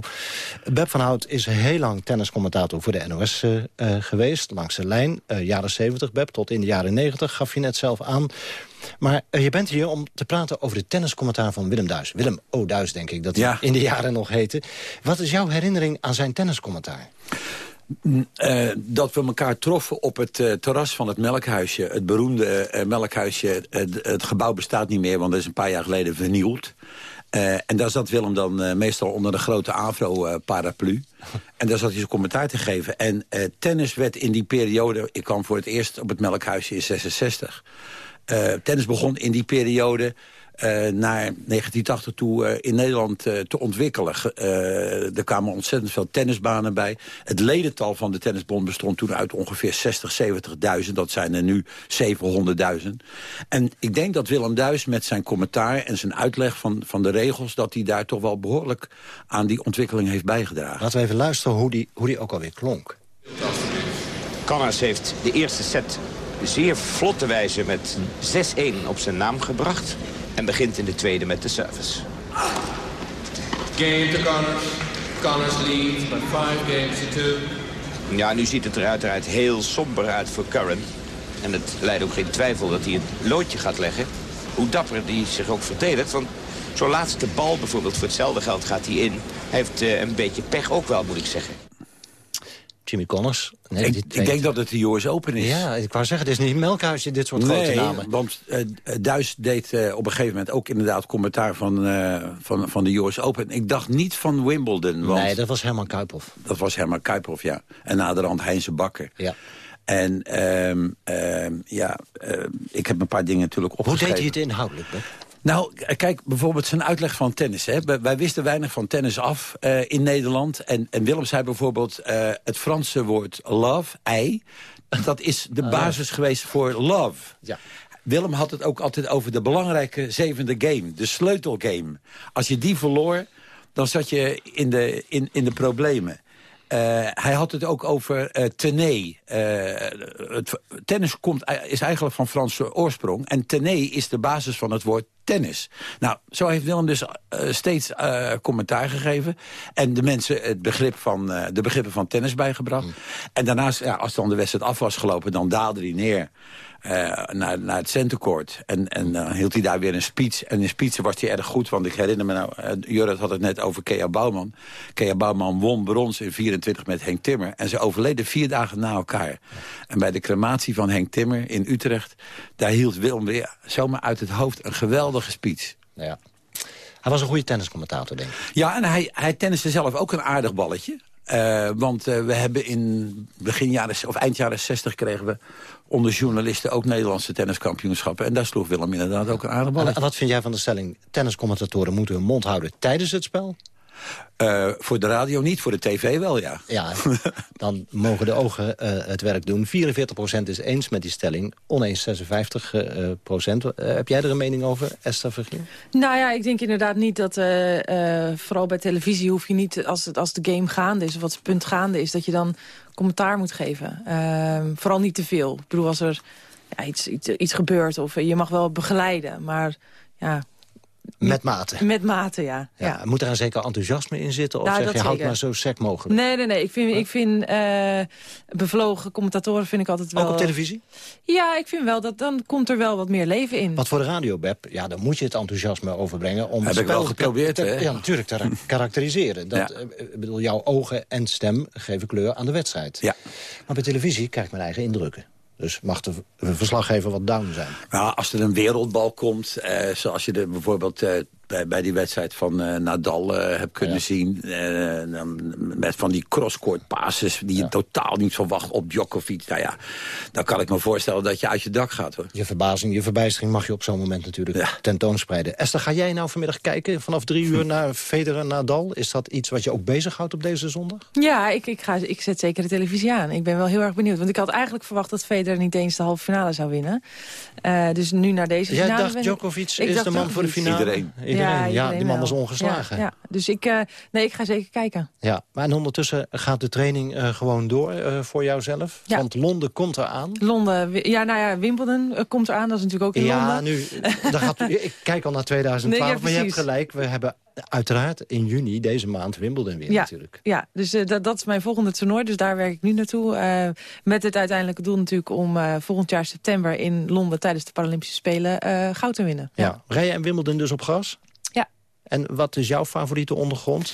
Beb van Hout is heel lang tenniscommentator voor de NOS uh, geweest. Langs de lijn, jaren 70, Beb, tot in de jaren 90, gaf je net zelf aan. Maar je bent hier om te praten over de tenniscommentaar van Willem Duis. Willem O. Duis, denk ik, dat hij ja. in de jaren nog heette. Wat is jouw herinnering aan zijn tenniscommentaar? Uh, dat we elkaar troffen op het uh, terras van het melkhuisje. Het beroemde uh, melkhuisje. het gebouw bestaat niet meer, want dat is een paar jaar geleden vernieuwd. en daar zat Willem dan meestal onder de grote Avro-paraplu. en daar zat hij zijn commentaar te geven. En tennis werd in die periode... Ik kwam voor het eerst op het melkhuisje in 66. tennis begon in die periode naar 1980 toe uh, in Nederland uh, te ontwikkelen. er kwamen ontzettend veel tennisbanen bij. Het ledental van de Tennisbond bestond toen uit ongeveer 60, 70.000. Dat zijn er nu 700.000. En ik denk dat Willem Duis met zijn commentaar en zijn uitleg van, van de regels... dat hij daar toch wel behoorlijk aan die ontwikkeling heeft bijgedragen. Laten we even luisteren hoe die, hoe die ook alweer klonk. Connors heeft de eerste set zeer vlotte wijze met 6-1 op zijn naam gebracht en begint in de tweede met de service. Game to Connors. Connors leads by five games to two. Ja, nu ziet het er uiteraard heel somber uit voor Curran. En het leidt ook geen twijfel dat hij een loodje gaat leggen. Hoe dapper die zich ook verdedigt. Want zo'n laatste bal bijvoorbeeld voor hetzelfde geld gaat hij in. Hij heeft uh, een beetje pech ook wel, moet ik zeggen. Jimmy Connors. Nee, ik, ik denk dat het de US Open is. Ja, ik wou zeggen, het is niet Melkhuisje, dit soort nee, grote namen. want uh, Duis deed uh, op een gegeven moment ook inderdaad commentaar van, uh, van, van de US Open. Ik dacht niet van Wimbledon. Want nee, dat was Herman Kuiphoff. Dat was Herman Kuiphoff, ja. En naderhand Heinze Bakker. Ja. En um, um, ja, ik heb een paar dingen natuurlijk opgeschreven. Hoe deed hij het inhoudelijk? Hè? Nou, kijk, bijvoorbeeld zijn uitleg van tennis. Hè. Wij wisten weinig van tennis af uh, in Nederland. En, en Willem zei bijvoorbeeld uh, het Franse woord love, ei... dat is de basis geweest voor love. Ja. Willem had het ook altijd over de belangrijke zevende game. De sleutelgame. Als je die verloor, dan zat je in de, in, in de problemen. Uh, hij had het ook over uh, tenee. Uh, het, tennis komt, is eigenlijk van Franse oorsprong. En tenee is de basis van het woord tennis. Nou, zo heeft Willem dus steeds commentaar gegeven. En de mensen het begrip van, de begrippen van tennis bijgebracht. En daarnaast, ja, als dan de wedstrijd af was gelopen... dan daalde hij neer uh, naar, naar het centercourt. En, en dan hield hij daar weer een speech. En in speechen was hij erg goed, want ik herinner me nou... Uh, Jurrit had het net over Kea Bouwman. Kea Bouwman won brons in 24 met Henk Timmer. En ze overleden vier dagen na elkaar. En bij de crematie van Henk Timmer in Utrecht... daar hield Willem weer zomaar uit het hoofd een geweldige speech. Ja. Hij was een goede tenniscommentator, denk ik. Ja, en hij, hij tenniste zelf ook een aardig balletje. Uh, want uh, we hebben in begin jaren, of eind jaren 60 kregen we onder journalisten ook Nederlandse tenniskampioenschappen. En daar sloeg Willem inderdaad ook een aardig bal. En wat vind jij van de stelling, tenniscommentatoren moeten hun mond houden tijdens het spel? Uh, voor de radio niet, voor de tv wel, ja. Ja, dan mogen de ogen uh, het werk doen. 44% is eens met die stelling, oneens 56%. Uh, procent. heb jij er een mening over, Esther Vergier? Nou ja, ik denk inderdaad niet dat... vooral bij televisie hoef je niet, als, het, als de game gaande is... of wat het punt gaande is, dat je dan commentaar moet geven. Ehm, vooral niet te veel. Ik bedoel, als er ja, iets, iets, iets gebeurt of je mag wel begeleiden... maar ja, met mate. Met mate, ja. ja. ja. Moet er een zeker enthousiasme in zitten? Of nou, zeg je, houd maar zo sec mogelijk? Nee, nee, nee. Ik vind, ik vind uh, bevlogen commentatoren vind ik altijd wel... Ook op televisie? Ja, ik vind wel dat dan komt er wel wat meer leven in. Wat voor de radio, Beb, ja, dan moet je het enthousiasme overbrengen... om Heb het ik wel geprobeerd, te, hè? Ja, natuurlijk, te karakteriseren. Dat, Ja. eh, ik bedoel, jouw ogen en stem geven kleur aan de wedstrijd. Ja. Maar bij televisie krijg ik mijn eigen indrukken. Dus mag de verslaggever wat down zijn. Nou, als er een wereldbal komt, eh, zoals je er bijvoorbeeld eh, bij, bij die wedstrijd van eh, Nadal eh, hebt kunnen zien. eh, dan met van die crosscourt passes die je totaal niet verwacht op Djokovic. Nou ja, dan kan ik me voorstellen dat je uit je dak gaat hoor. Je verbazing, je verbijstering mag je op zo'n moment natuurlijk tentoonspreiden. Esther, ga jij nou vanmiddag kijken vanaf drie uur naar Federer Nadal? Is dat iets wat je ook bezighoudt op deze zondag? Ja, ik, ik, ga, ik zet zeker de televisie aan. Ik ben wel heel erg benieuwd. Want ik had eigenlijk verwacht dat Federer niet eens de halve finale zou winnen. Eh, dus nu naar deze Jij finale... dacht ben ik- Djokovic ik is dacht de man voor de finale? Iedereen. Iedereen. Ja, iedereen die man was ongeslagen. Ja, ja. Dus ik, eh, nee, ik ga zeker kijken. Ja, maar en ondertussen gaat de training eh, gewoon door eh, voor jouzelf? Ja. Want Londen komt eraan. Londen, ja, nou ja, Wimbledon komt eraan. Dat is natuurlijk ook in Ja, Londen. nu, dan gaat, ik kijk al naar 2012, Nee, ja, maar je hebt gelijk. We hebben uiteraard in juni deze maand Wimbledon weer Ja, natuurlijk. ja dus eh, dat, dat is mijn volgende toernooi. Dus daar werk ik nu naartoe. Eh, met het uiteindelijke doel natuurlijk om eh, volgend jaar september in Londen... tijdens de Paralympische Spelen goud te winnen. Ja. Rij je en Wimbledon dus op gras? Ja. En wat is jouw favoriete ondergrond?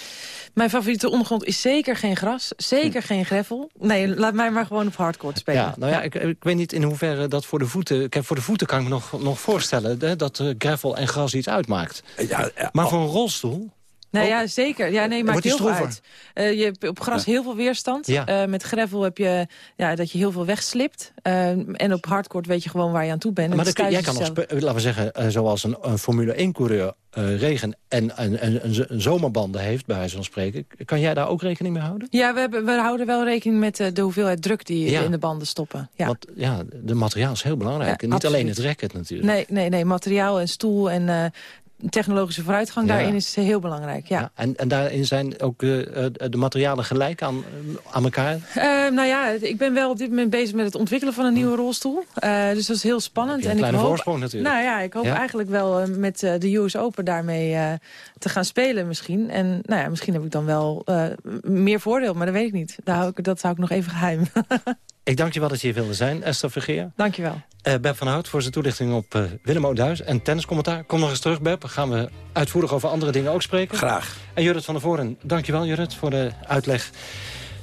Mijn favoriete ondergrond is zeker geen gras. Zeker geen gravel. Nee, laat mij maar gewoon op hardcourt spelen. Ja, nou ja, ik, ik weet niet in hoeverre dat voor de voeten... Kijk, voor de voeten kan ik me nog, nog voorstellen hè, dat eh, gravel en gras iets uitmaakt. Ja, Maar voor een rolstoel... Nou ja, zeker. Ja, nee, maakt heel veel uit. Eh, je hebt op gras heel veel weerstand. Ja. Eh, met gravel heb je ja, dat je heel veel wegslipt. Eh, en op hardcourt weet je gewoon waar je aan toe bent. En Maar kun, jij kan nog, laten we zeggen, zoals een, een Formule 1-coureur eh, regen en een, een, een, zomerbanden heeft, bij wijze van spreken. Kan jij daar ook rekening mee houden? Ja, we, hebben, we houden wel rekening met de hoeveelheid druk die Ja. in de banden stoppen. Ja. Want ja, de materiaal is heel belangrijk. Niet absoluut. alleen het racket natuurlijk. Nee, nee, nee, materiaal en stoel en technologische vooruitgang Ja. daarin is heel belangrijk. Ja. Ja, en, en daarin zijn ook eh, eh, de materialen gelijk aan, eh, aan elkaar? Eh, nou ja, ik ben wel op dit moment bezig met het ontwikkelen van een nieuwe rolstoel. Eh, dus dat is heel spannend. Een en ik hoop, voorsprong natuurlijk. Nou ja, ik hoop Ja? eigenlijk wel met de US Open daarmee te gaan spelen misschien. En nou ja, misschien heb ik dan wel meer voordeel, maar dat weet ik niet. Daar hou ik, dat hou ik nog even geheim. Ik dank je wel dat je hier wilde zijn, Esther Vergeer. Dank je wel. Eh Beb van Hout voor zijn toelichting op eh, Willem Oudhuis en tenniscommentaar. Kom nog eens terug, Beb. Gaan we uitvoerig over andere dingen ook spreken. Graag. En Jurrit van der Voren, dankjewel Jurrit voor de uitleg.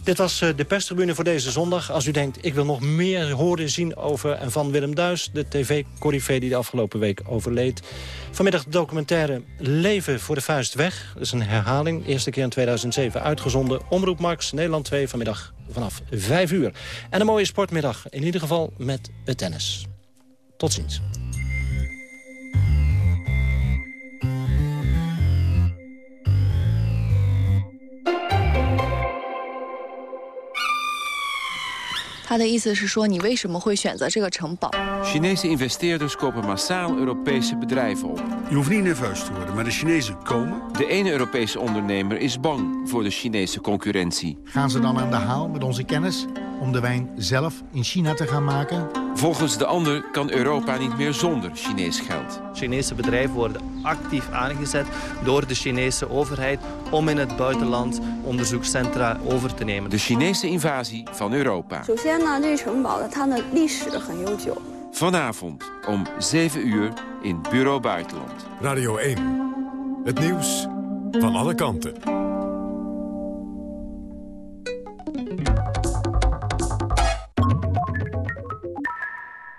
Dit was eh, de perstribune voor deze zondag. Als u denkt, ik wil nog meer horen zien over en van Willem Duis... de tv-corrivee die de afgelopen week overleed. Vanmiddag de documentaire Leven voor de vuist weg. Dat is een herhaling, eerste keer in 2007 uitgezonden. Omroep Max, Nederland 2, vanmiddag vanaf 5 uur. En een mooie sportmiddag, in ieder geval met het tennis. Tot ziens. 的意思是说你为什么会选择这个城堡。 Chinese investeerders kopen massaal Europese bedrijven op. Je hoeft niet nerveus te worden, maar de Chinezen komen. De ene Europese ondernemer is bang voor de Chinese concurrentie. Gaan ze dan aan de haal met onze kennis om de wijn zelf in China te gaan maken? Volgens de ander kan Europa niet meer zonder Chinees geld. Chinese bedrijven worden actief aangezet door de Chinese overheid... om in het buitenland onderzoekscentra over te nemen. De Chinese invasie van Europa. Vanavond om 7 uur in Bureau Buitenland. Radio 1. Het nieuws van alle kanten.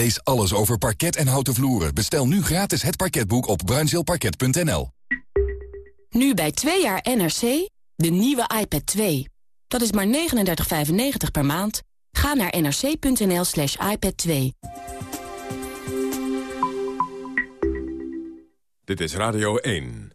Lees alles over parket en houten vloeren. Bestel nu gratis het parketboek op bruinzeelparket.nl. Nu bij 2 jaar NRC, de nieuwe iPad 2. Dat is maar 39,95 per maand. Ga naar nrc.nl slash iPad 2. Dit is Radio 1.